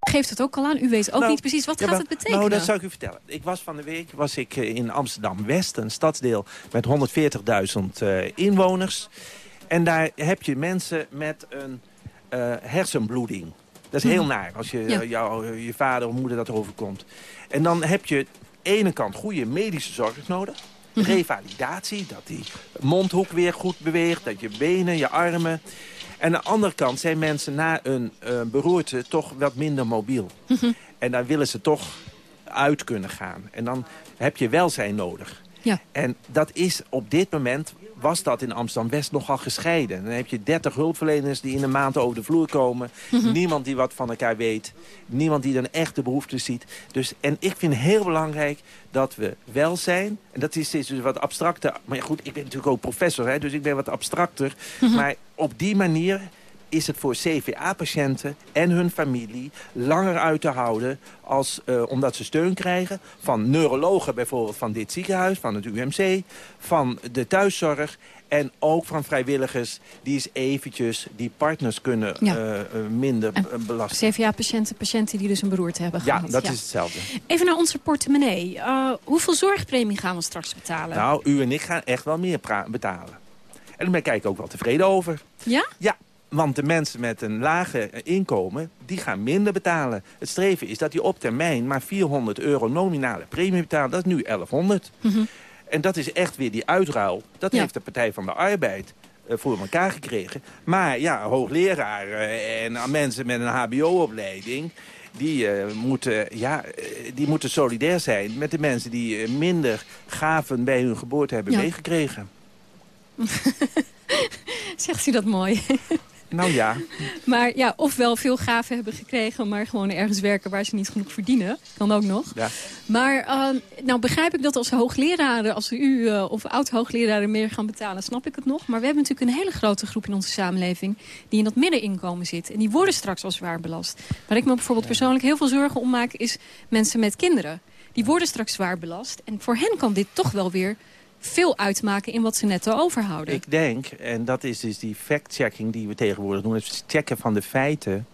Speaker 26: Geeft het ook al aan, u weet ook
Speaker 28: Nou,
Speaker 26: niet precies, wat
Speaker 28: ja,
Speaker 26: gaat het betekenen?
Speaker 28: Nou, dat zou ik u vertellen. Ik was van de week was ik eh, in Amsterdam-West, een stadsdeel met 140.000 eh, inwoners. En daar heb je mensen met een eh, hersenbloeding. Dat is heel
Speaker 26: Mhm.
Speaker 28: naar als je,
Speaker 26: Ja.
Speaker 28: jou, je vader of moeder dat overkomt. En dan heb je aan de ene kant goede medische zorg nodig.
Speaker 26: Mhm.
Speaker 28: Revalidatie, dat die mondhoek weer goed beweegt, dat je benen, je armen. En aan de andere kant zijn mensen na een eh, beroerte toch wat minder mobiel.
Speaker 26: Mhm.
Speaker 28: En daar willen ze toch uit kunnen gaan. En dan heb je welzijn nodig.
Speaker 26: Ja.
Speaker 28: En dat is op dit moment, was dat in Amsterdam-West nogal gescheiden. Dan heb je 30 hulpverleners die in een maand over de vloer komen.
Speaker 26: Mhm.
Speaker 28: Niemand die wat van elkaar weet. Niemand die dan echt de behoefte ziet. Dus, en ik vind heel belangrijk dat we welzijn... en dat is, dus wat abstracter... maar ja, goed, ik ben natuurlijk ook professor, hè, dus ik ben wat abstracter.
Speaker 26: Mhm.
Speaker 28: Maar op die manier is het voor CVA-patiënten en hun familie langer uit te houden... Als, eh, omdat ze steun krijgen van neurologen bijvoorbeeld van dit ziekenhuis, van het UMC... van de thuiszorg en ook van vrijwilligers die eens eventjes die partners kunnen
Speaker 26: Ja.
Speaker 28: eh, eh, minder belasten.
Speaker 26: CVA-patiënten, patiënten die dus een beroerte hebben
Speaker 28: Ja,
Speaker 26: gehad.
Speaker 28: dat is hetzelfde.
Speaker 26: Even naar onze portemonnee. Hoeveel zorgpremie gaan we straks betalen?
Speaker 28: Nou, u en ik gaan echt wel meer betalen. En daar ben ik ook wel tevreden over.
Speaker 26: Ja?
Speaker 28: Ja, want de mensen met een lage inkomen, die gaan minder betalen. Het streven is dat die op termijn maar 400 euro nominale premie betalen. Dat is nu 1100.
Speaker 26: Mhm.
Speaker 28: En dat is echt weer die uitruil. Dat
Speaker 26: Ja.
Speaker 28: heeft de Partij van de Arbeid eh, voor elkaar gekregen. Maar ja, hoogleraren en mensen met een hbo-opleiding... Die, eh, moeten, ja, eh, die moeten solidair zijn met de mensen die minder gaven bij hun geboorte hebben
Speaker 26: Ja.
Speaker 28: meegekregen.
Speaker 26: Zegt u dat mooi.
Speaker 28: Nou ja,
Speaker 26: maar ja, ofwel veel gaven hebben gekregen... maar gewoon ergens werken waar ze niet genoeg verdienen. Kan ook nog.
Speaker 28: ja.
Speaker 26: Maar eh, nou begrijp ik dat als hoogleraren, als u eh, of oud-hoogleraren meer gaan betalen, snap ik het nog. Maar we hebben natuurlijk een hele grote groep in onze samenleving die in dat middeninkomen zit. En die worden straks al zwaar belast. Waar ik me bijvoorbeeld persoonlijk heel veel zorgen om maak, is mensen met kinderen. Die worden straks zwaar belast. En voor hen kan dit toch wel weer veel uitmaken in wat ze netto overhouden.
Speaker 28: Ik denk, en dat is dus die fact-checking die we tegenwoordig doen... het checken van de feiten.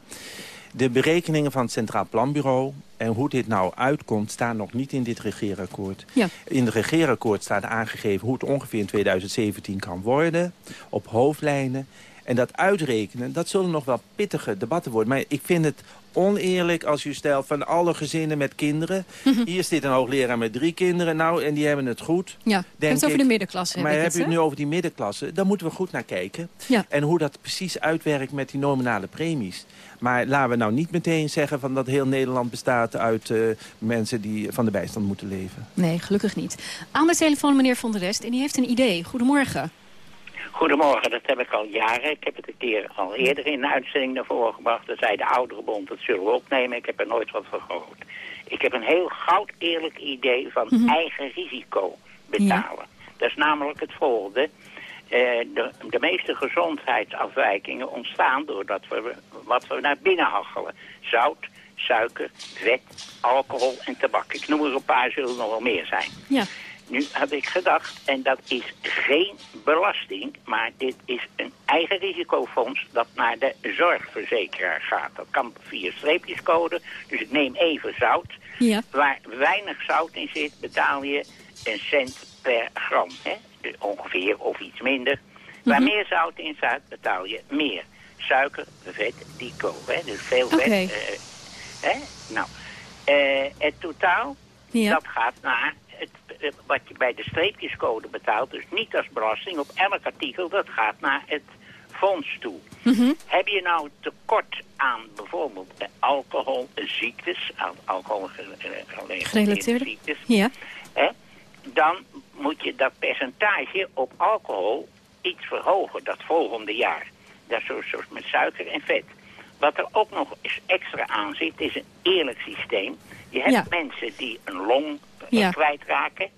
Speaker 28: De berekeningen van het Centraal Planbureau... en hoe dit nou uitkomt, staan nog niet in dit regeerakkoord.
Speaker 26: Ja.
Speaker 28: In het regeerakkoord staat aangegeven hoe het ongeveer in 2017 kan worden. Op hoofdlijnen. En dat uitrekenen, dat zullen nog wel pittige debatten worden. Maar ik vind het oneerlijk als u stelt van alle gezinnen met kinderen.
Speaker 26: Mhm.
Speaker 28: Hier zit een hoogleraar met drie kinderen. Nou, en die hebben het goed.
Speaker 26: Ja,
Speaker 28: denk
Speaker 26: het over
Speaker 28: ik.
Speaker 26: de middenklasse.
Speaker 28: Maar
Speaker 26: heb
Speaker 28: je het nu over die middenklasse? Daar moeten we goed naar kijken.
Speaker 26: Ja.
Speaker 28: En hoe dat precies uitwerkt met die nominale premies. Maar laten we nou niet meteen zeggen van dat heel Nederland bestaat uit eh, mensen die van de bijstand moeten leven.
Speaker 26: Nee, gelukkig niet. Aan de telefoon meneer Van der Rest en die heeft een idee. Goedemorgen.
Speaker 30: Goedemorgen, dat heb ik al jaren. Ik heb het een keer al eerder in de uitzending naar voren gebracht. Dan zei de Ouderenbond, dat zullen we opnemen. Ik heb er nooit wat van gehoord. Ik heb een heel goud eerlijk idee van
Speaker 26: Mhm.
Speaker 30: eigen risico betalen. Dat is namelijk het volgende. Eh, de, de meeste gezondheidsafwijkingen ontstaan doordat we wat we naar binnen hachelen. Zout, suiker, vet, alcohol en tabak. Ik noem er een paar, zullen er nog wel meer zijn.
Speaker 26: Ja.
Speaker 30: Nu had ik gedacht, en dat is geen belasting, maar dit is een eigen risicofonds dat naar de zorgverzekeraar gaat. Dat kan via streepjescode, dus ik neem even zout.
Speaker 26: Ja.
Speaker 30: Waar weinig zout in zit, betaal je een cent per gram. Hè? Dus ongeveer of iets minder. Waar
Speaker 26: Mhm.
Speaker 30: meer zout in staat, betaal je meer. Suiker, vet, dico. Hè? Dus veel vet. Eh, hè? Nou, eh, het totaal,
Speaker 26: Ja.
Speaker 30: dat gaat naar wat je bij de streepjescode betaalt. Dus niet als belasting op elk artikel. Dat gaat naar het fonds toe.
Speaker 26: Mhm.
Speaker 30: Heb je nou tekort aan bijvoorbeeld alcoholziektes, al alcoholgerelateerde
Speaker 26: Gerelateerde?
Speaker 30: ziektes,
Speaker 26: Ja.
Speaker 30: hè, dan moet je dat percentage op alcohol iets verhogen dat volgende jaar. Dat is zo- zoals met suiker en vet. Wat er ook nog eens extra aan zit, is een eerlijk systeem. Je hebt
Speaker 26: Ja.
Speaker 30: mensen die een long
Speaker 26: Ja.
Speaker 30: kwijtraken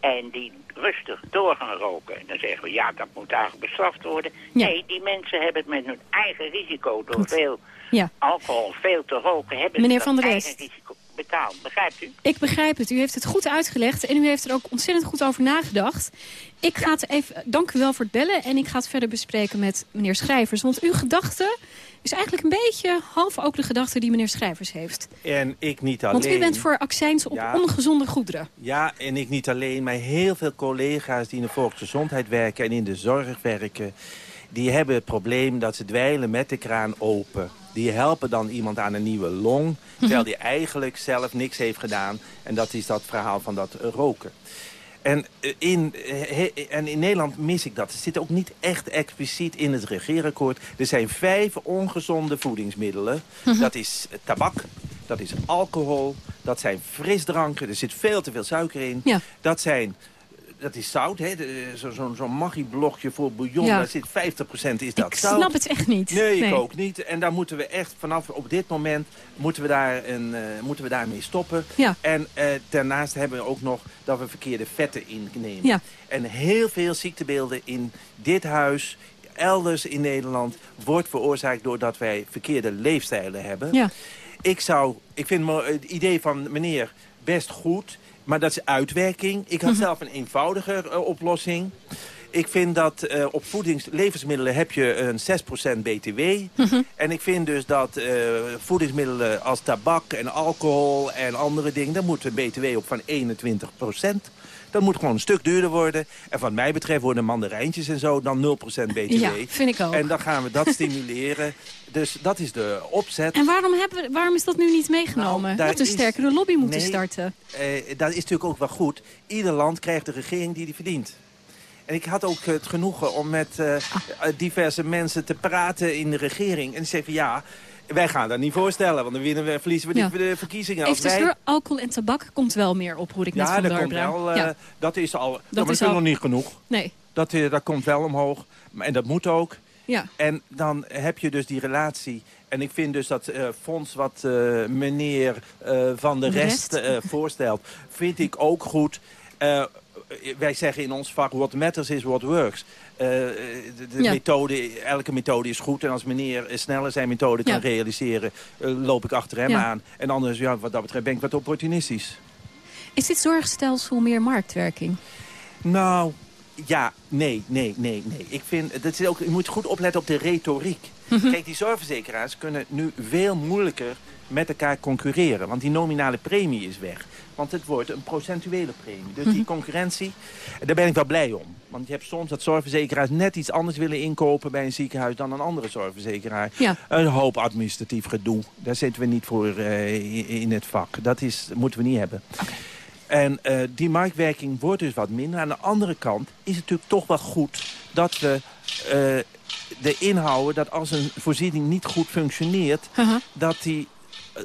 Speaker 30: en die rustig door gaan roken. En dan zeggen we, ja, dat moet eigenlijk bestraft worden.
Speaker 26: Ja.
Speaker 30: Nee, die mensen hebben het met hun eigen risico door
Speaker 26: Goed.
Speaker 30: veel
Speaker 26: Ja.
Speaker 30: alcohol, veel te roken, hebben
Speaker 26: Meneer Van der
Speaker 30: eigen
Speaker 26: Rest.
Speaker 30: risico betaald. Begrijpt u?
Speaker 26: Ik begrijp het. U heeft het goed uitgelegd en u heeft er ook ontzettend goed over nagedacht. Ik ga het even, dank u wel voor het bellen en ik ga het verder bespreken met meneer Schrijvers. Want uw gedachte is eigenlijk een beetje half ook de gedachte die meneer Schrijvers heeft.
Speaker 28: En ik niet alleen.
Speaker 26: Want u bent voor accijns op
Speaker 28: Ja.
Speaker 26: ongezonde goederen.
Speaker 28: Ja, en ik niet alleen, maar heel veel collega's die in de volksgezondheid werken en in de zorg werken... die hebben het probleem dat ze dweilen met de kraan open. Die helpen dan iemand aan een nieuwe long, terwijl die eigenlijk zelf niks heeft gedaan. En dat is dat verhaal van dat roken. En, eh, in, eh, he- en in Nederland mis ik dat. Het zit ook niet echt expliciet in het regeerakkoord. Er zijn vijf ongezonde voedingsmiddelen. Dat is eh, tabak, dat is alcohol, dat zijn frisdranken. Er zit veel te veel suiker in.
Speaker 26: Ja.
Speaker 28: Dat zijn dat is zout, hè? Zo'n zo, zo'n Maggi-blokje voor bouillon,
Speaker 26: Ja.
Speaker 28: daar zit 50% is dat
Speaker 26: Ik
Speaker 28: zout.
Speaker 26: snap het echt niet.
Speaker 28: Nee, ik
Speaker 26: Nee.
Speaker 28: ook niet. En daar moeten we echt vanaf op dit moment moeten we, daar een, eh, moeten we daarmee stoppen.
Speaker 26: Ja.
Speaker 28: En eh, daarnaast hebben we ook nog dat we verkeerde vetten innemen.
Speaker 26: Ja.
Speaker 28: En heel veel ziektebeelden in dit huis, elders in Nederland, wordt veroorzaakt doordat wij verkeerde leefstijlen hebben.
Speaker 26: Ja.
Speaker 28: Ik zou, ik vind het idee van meneer best goed, maar dat is uitwerking. Ik had
Speaker 26: Mhm.
Speaker 28: zelf een eenvoudiger eh, oplossing. Ik vind dat eh, op voedings levensmiddelen heb je een 6% btw.
Speaker 26: Mhm.
Speaker 28: En ik vind dus dat eh, voedingsmiddelen als tabak en alcohol en andere dingen... daar moet een btw op van 21%. Dat moet gewoon een stuk duurder worden. En wat mij betreft worden mandarijntjes en zo dan 0% btw.
Speaker 26: Ja, vind ik ook.
Speaker 28: En dan gaan we dat stimuleren. Dus dat is de opzet.
Speaker 26: En waarom, hebben, we- waarom is dat nu niet meegenomen?
Speaker 28: Nou, daar
Speaker 26: had een sterkere lobby moeten
Speaker 28: Nee.
Speaker 26: starten.
Speaker 28: Eh, dat is natuurlijk ook wel goed. Ieder land krijgt de regering die hij verdient. En ik had ook het genoegen om met eh, eh, diverse mensen te praten in de regering. En die zeiden van ja, wij gaan dat niet voorstellen. Want dan winnen we, verliezen we
Speaker 26: Ja.
Speaker 28: de verkiezingen.
Speaker 26: Even
Speaker 28: Als wij...
Speaker 26: alcohol en tabak komt wel meer op, hoor ik net
Speaker 28: Ja,
Speaker 26: van
Speaker 28: dat komt wel. eh. Dat is al. Dat,
Speaker 26: is al-
Speaker 28: nog niet genoeg.
Speaker 26: Nee,
Speaker 28: Dat, eh, dat komt wel omhoog. En dat moet ook.
Speaker 26: ja.
Speaker 28: En dan heb je dus die relatie. En ik vind dus dat eh, fonds wat meneer Van de
Speaker 26: De
Speaker 28: Rest,
Speaker 26: rest.
Speaker 28: eh, voorstelt, vind ik ook goed. Eh, wij zeggen in ons vak, what matters is what works. Eh, de de
Speaker 26: Ja.
Speaker 28: methode, elke methode is goed. En als meneer eh, sneller zijn methode kan realiseren, eh, loop ik achter hem
Speaker 26: Ja.
Speaker 28: aan. En anders, ja, wat dat betreft, ben ik wat opportunistisch.
Speaker 26: Is dit zorgstelsel meer marktwerking?
Speaker 28: Nou, ja, nee, nee, nee, nee. Ik vind, dat is ook, je moet goed opletten op de retoriek.
Speaker 26: Mhm.
Speaker 28: Kijk, die zorgverzekeraars kunnen nu veel moeilijker met elkaar concurreren. Want die nominale premie is weg. Want het wordt een procentuele premie. Dus
Speaker 26: Mhm.
Speaker 28: die concurrentie, daar ben ik wel blij om. Want je hebt soms dat zorgverzekeraars net iets anders willen inkopen bij een ziekenhuis dan een andere zorgverzekeraar.
Speaker 26: Ja.
Speaker 28: Een hoop administratief gedoe. Daar zitten we niet voor eh, in- in het vak. Dat is, moeten we niet hebben. En eh, die marktwerking wordt dus wat minder. Aan de andere kant is het natuurlijk toch wel goed dat we eh de inhouden... dat als een voorziening niet goed functioneert... dat, die,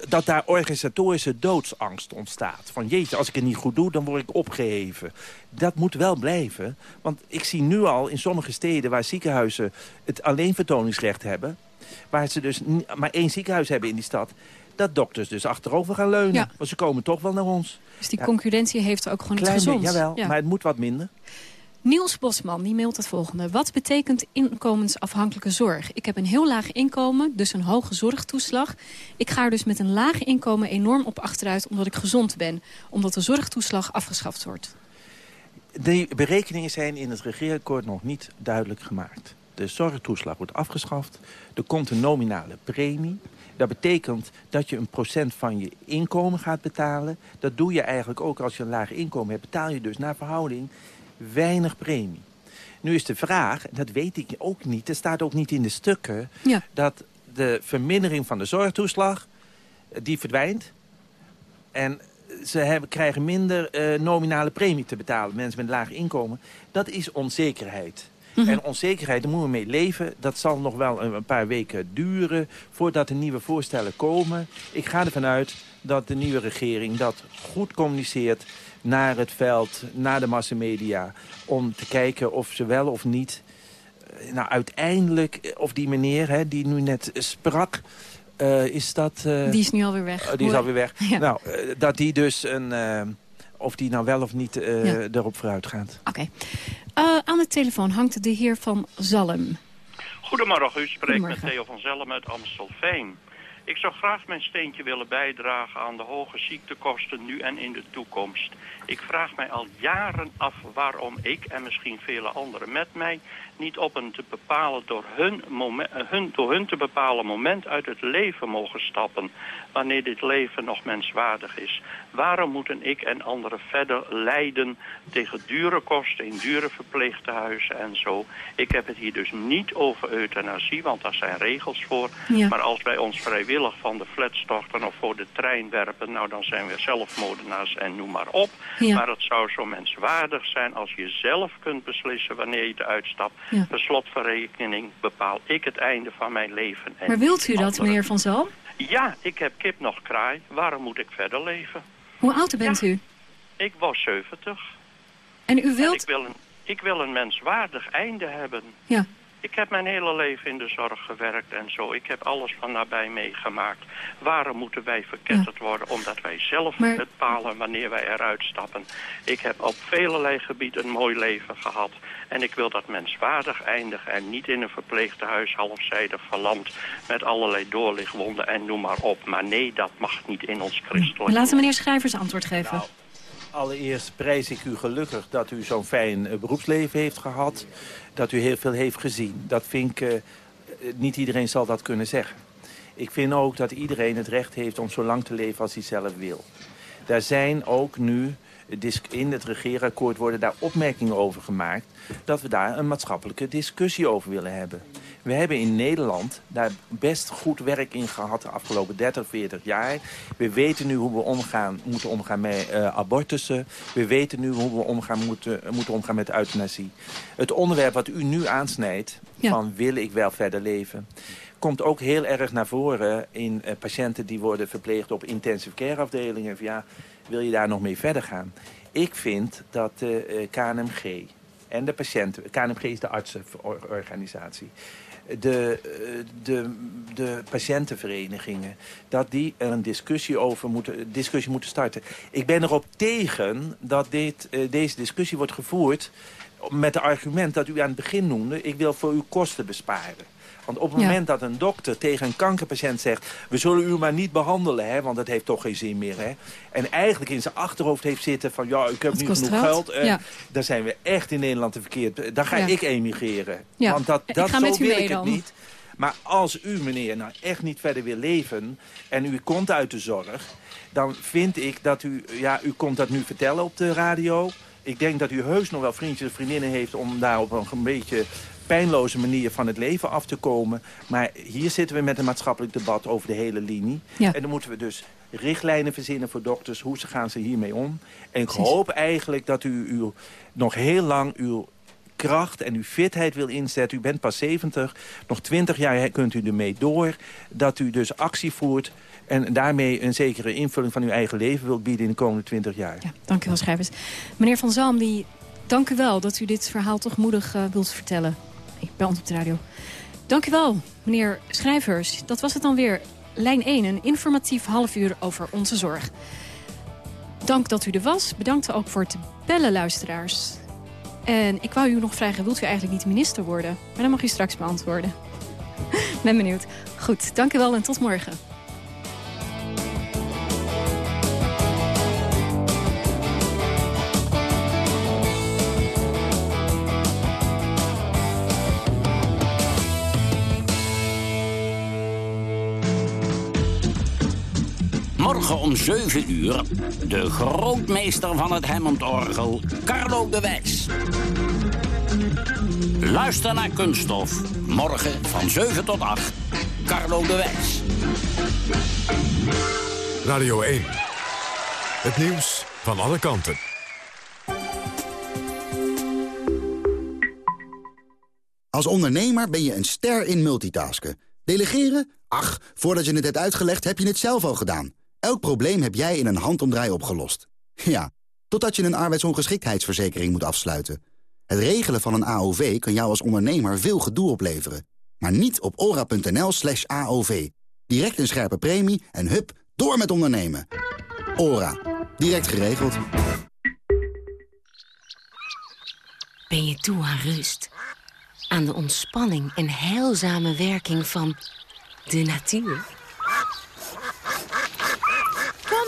Speaker 28: dat daar organisatorische doodsangst ontstaat. Van jeetje, als ik het niet goed doe, dan word ik opgeheven. Dat moet wel blijven. Want ik zie nu al in sommige steden waar ziekenhuizen het alleenvertoningsrecht hebben... waar ze dus maar één ziekenhuis hebben in die stad... dat dokters dus achterover gaan leunen.
Speaker 26: Ja.
Speaker 28: Want ze komen toch wel naar ons.
Speaker 26: Dus die
Speaker 28: Ja.
Speaker 26: concurrentie heeft ook gewoon
Speaker 28: Klein
Speaker 26: gezond.
Speaker 28: beetje, jawel,
Speaker 26: Ja.
Speaker 28: maar het moet wat minder.
Speaker 26: Niels Bosman die mailt het volgende. Wat betekent inkomensafhankelijke zorg? Ik heb een heel laag inkomen, dus een hoge zorgtoeslag. Ik ga er dus met een laag inkomen enorm op achteruit omdat ik gezond ben. Omdat de zorgtoeslag afgeschaft wordt.
Speaker 28: De berekeningen zijn in het regeerakkoord nog niet duidelijk gemaakt. De zorgtoeslag wordt afgeschaft. Er komt een nominale premie. Dat betekent dat je een procent van je inkomen gaat betalen. Dat doe je eigenlijk ook als je een laag inkomen hebt. Betaal je dus naar verhouding weinig premie. Nu is de vraag, dat weet ik ook niet... er staat ook niet in de stukken...
Speaker 26: Ja.
Speaker 28: dat de vermindering van de zorgtoeslag, eh, die verdwijnt. En ze hebben, krijgen minder eh, nominale premie te betalen. Mensen met een laag inkomen. Dat is onzekerheid.
Speaker 26: Mhm.
Speaker 28: En onzekerheid, daar moeten we mee leven. Dat zal nog wel een, een paar weken duren voordat er nieuwe voorstellen komen. Ik ga ervan uit dat de nieuwe regering dat goed communiceert naar het veld, naar de massamedia. Om te kijken of ze wel of niet... eh, Nou, uiteindelijk, eh, of die meneer hè, die nu net sprak... eh, is dat...
Speaker 26: Die is nu alweer weg.
Speaker 28: Oh, die is alweer weg.
Speaker 26: Ja.
Speaker 28: Nou, dat die dus een... of die nou wel of niet eh,
Speaker 26: Ja.
Speaker 28: erop vooruit gaat.
Speaker 26: Oké. Eh, aan de telefoon hangt de heer van Zalm.
Speaker 31: Goedemorgen, u spreekt met. Theo van Zellem uit Amstelveen. Ik zou graag mijn steentje willen bijdragen aan de hoge ziektekosten nu en in de toekomst. Ik vraag mij al jaren af waarom ik en misschien vele anderen met mij niet op een te bepalen door hun, eh, hun, door hun te bepalen moment uit het leven mogen stappen. Wanneer dit leven nog menswaardig is. Waarom moeten ik en anderen verder lijden tegen dure kosten in dure verpleegtehuizen en zo? Ik heb het hier dus niet over euthanasie, want daar zijn regels voor.
Speaker 32: Ja.
Speaker 31: Maar als wij ons vrijwillig van de flats storten of voor de trein werpen, nou dan zijn we zelfmoordenaars en noem maar op.
Speaker 26: Ja.
Speaker 31: Maar het zou zo menswaardig zijn als je zelf kunt beslissen wanneer je eruit stapt.
Speaker 26: Ja.
Speaker 31: Per slot van rekening bepaal ik het einde van mijn leven. En
Speaker 26: Maar wilt u dat, meneer van Zalm?
Speaker 31: Ja, ik heb kip nog kraai. Waarom moet ik verder leven?
Speaker 26: Hoe oud bent u?
Speaker 31: Ik was 70.
Speaker 26: En u wilt...
Speaker 31: ik, wil een, ik wil een menswaardig einde hebben.
Speaker 26: Ja.
Speaker 31: Ik heb mijn hele leven in de zorg gewerkt en zo. Ik heb alles van nabij meegemaakt. Waarom moeten wij verketterd worden? Omdat wij zelf
Speaker 26: Maar-
Speaker 31: bepalen wanneer wij eruit stappen. Ik heb op velelei gebied een mooi leven gehad. En ik wil dat menswaardig eindigen en niet in een verpleegtehuis halfzijdig verlamd... met allerlei doorlichtwonden en noem maar op. Maar nee, dat mag niet in ons christelijk.
Speaker 26: Laten meneer Schrijvers antwoord geven.
Speaker 28: Allereerst prijs ik u gelukkig dat u zo'n fijn eh, beroepsleven heeft gehad. Dat u heel veel heeft gezien. Dat vind ik, eh, eh, niet iedereen zal dat kunnen zeggen. Ik vind ook dat iedereen het recht heeft om zo lang te leven als hij zelf wil. Daar zijn ook nu, in het regeerakkoord worden daar opmerkingen over gemaakt... dat we daar een maatschappelijke discussie over willen hebben. We hebben in Nederland daar best goed werk in gehad de afgelopen 30, 40 jaar. We weten nu hoe we omgaan, moeten omgaan met eh, abortussen. We weten nu hoe we omgaan, moeten, moeten omgaan met euthanasie. Het onderwerp wat u nu aansnijdt, van wil ik wel verder leven... komt ook heel erg naar voren in eh, patiënten die worden verpleegd op intensive care afdelingen. Van, ja, wil je daar nog mee verder gaan? Ik vind dat de eh, KNMG en de patiënten... KNMG is de artsenorganisatie de, eh, de, de patiëntenverenigingen... dat die er een discussie over moeten, discussie moeten starten. Ik ben erop tegen dat dit, eh, deze discussie wordt gevoerd... met het argument dat u aan het begin noemde... ik wil voor uw kosten besparen. Want op het
Speaker 26: Ja.
Speaker 28: moment dat een dokter tegen een kankerpatiënt zegt... we zullen u maar niet behandelen, hè, want dat heeft toch geen zin meer. Hè? En eigenlijk in zijn achterhoofd heeft zitten van... ja, ik heb
Speaker 26: Het
Speaker 28: niet genoeg
Speaker 26: geld.
Speaker 28: geld. eh,
Speaker 26: Ja.
Speaker 28: Dan zijn we echt in Nederland te verkeerd. Dan ga
Speaker 26: Ja.
Speaker 28: ik emigreren. Want dat, dat, zo wil ik het
Speaker 26: dan.
Speaker 28: niet. Maar als u, meneer, nou echt niet verder wil leven... en u komt uit de zorg... dan vind ik dat u... Ja, u komt dat nu vertellen op de radio. Ik denk dat u heus nog wel vriendjes en vriendinnen heeft... om daar op een, een beetje pijnloze manier van het leven af te komen. Maar hier zitten we met een maatschappelijk debat over de hele linie.
Speaker 26: Ja.
Speaker 28: En dan moeten we dus richtlijnen verzinnen voor dokters. Hoe ze gaan ze hiermee om? En ik
Speaker 26: Precies.
Speaker 28: hoop eigenlijk dat u, u nog heel lang uw kracht en uw fitheid wil inzetten. U bent pas 70, nog 20 jaar kunt u ermee door. Dat u dus actie voert en daarmee een zekere invulling van uw eigen leven wilt bieden in de komende 20 jaar.
Speaker 26: Dank u wel, Schrijvers. Meneer Van Zalm, die, dank u wel dat u dit verhaal toch moedig eh, wilt vertellen. Ik ben op de radio. Dank u wel, meneer Schrijvers. Dat was het dan weer. Lijn 1, een informatief half uur over onze zorg. Dank dat u er was. Bedankt ook voor het bellen, luisteraars. En ik wou u nog vragen, wilt u eigenlijk niet minister worden? Maar dan mag u straks beantwoorden. ben benieuwd. Goed, dank wel en tot morgen.
Speaker 32: Morgen om 7 uur de grootmeester van het Hammond-orgel, Carlo de Wijs. Luister naar Kunststof. Morgen van 7 tot 8. Carlo de Wijs.
Speaker 1: Radio 1. Het nieuws van alle kanten.
Speaker 33: Als ondernemer ben je een ster in multitasken. Delegeren? Ach, voordat je het hebt uitgelegd heb je het zelf al gedaan. Elk probleem heb jij in een handomdraai opgelost. Ja, totdat je een arbeidsongeschiktheidsverzekering moet afsluiten. Het regelen van een AOV kan jou als ondernemer veel gedoe opleveren. Maar niet op ora.nl slash AOV. Direct een scherpe premie en hup, door met ondernemen. Ora. Direct geregeld.
Speaker 34: Ben je toe aan rust? Aan de ontspanning en heilzame werking van de natuur?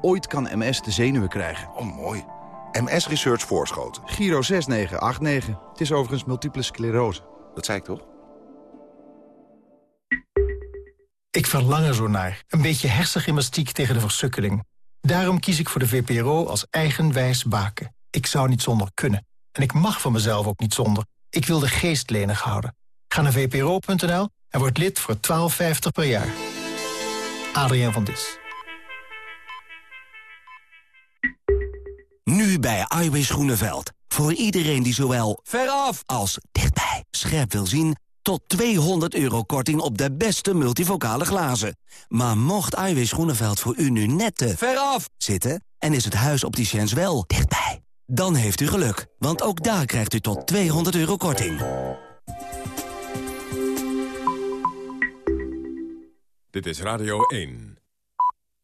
Speaker 35: Ooit kan MS de zenuwen krijgen. Oh, mooi. MS Research Voorschoten.
Speaker 36: Giro 6989. Het is overigens multiple sclerose.
Speaker 35: Dat zei ik toch?
Speaker 23: Ik verlang er zo naar. Een beetje hersengymnastiek tegen de versukkeling. Daarom kies ik voor de VPRO als eigenwijs baken. Ik zou niet zonder kunnen. En ik mag van mezelf ook niet zonder. Ik wil de geest lenig houden. Ga naar vpro.nl en word lid voor 12,50 per jaar. Adriaan van Dis.
Speaker 37: Nu bij Iwis Groeneveld. Voor iedereen die zowel veraf als dichtbij scherp wil zien... tot 200 euro korting op de beste multivocale glazen. Maar mocht Iwis Groeneveld voor u nu net te veraf zitten... en is het huis opticiens wel dichtbij... dan heeft u geluk, want ook daar krijgt u tot 200 euro korting.
Speaker 1: Dit is Radio 1.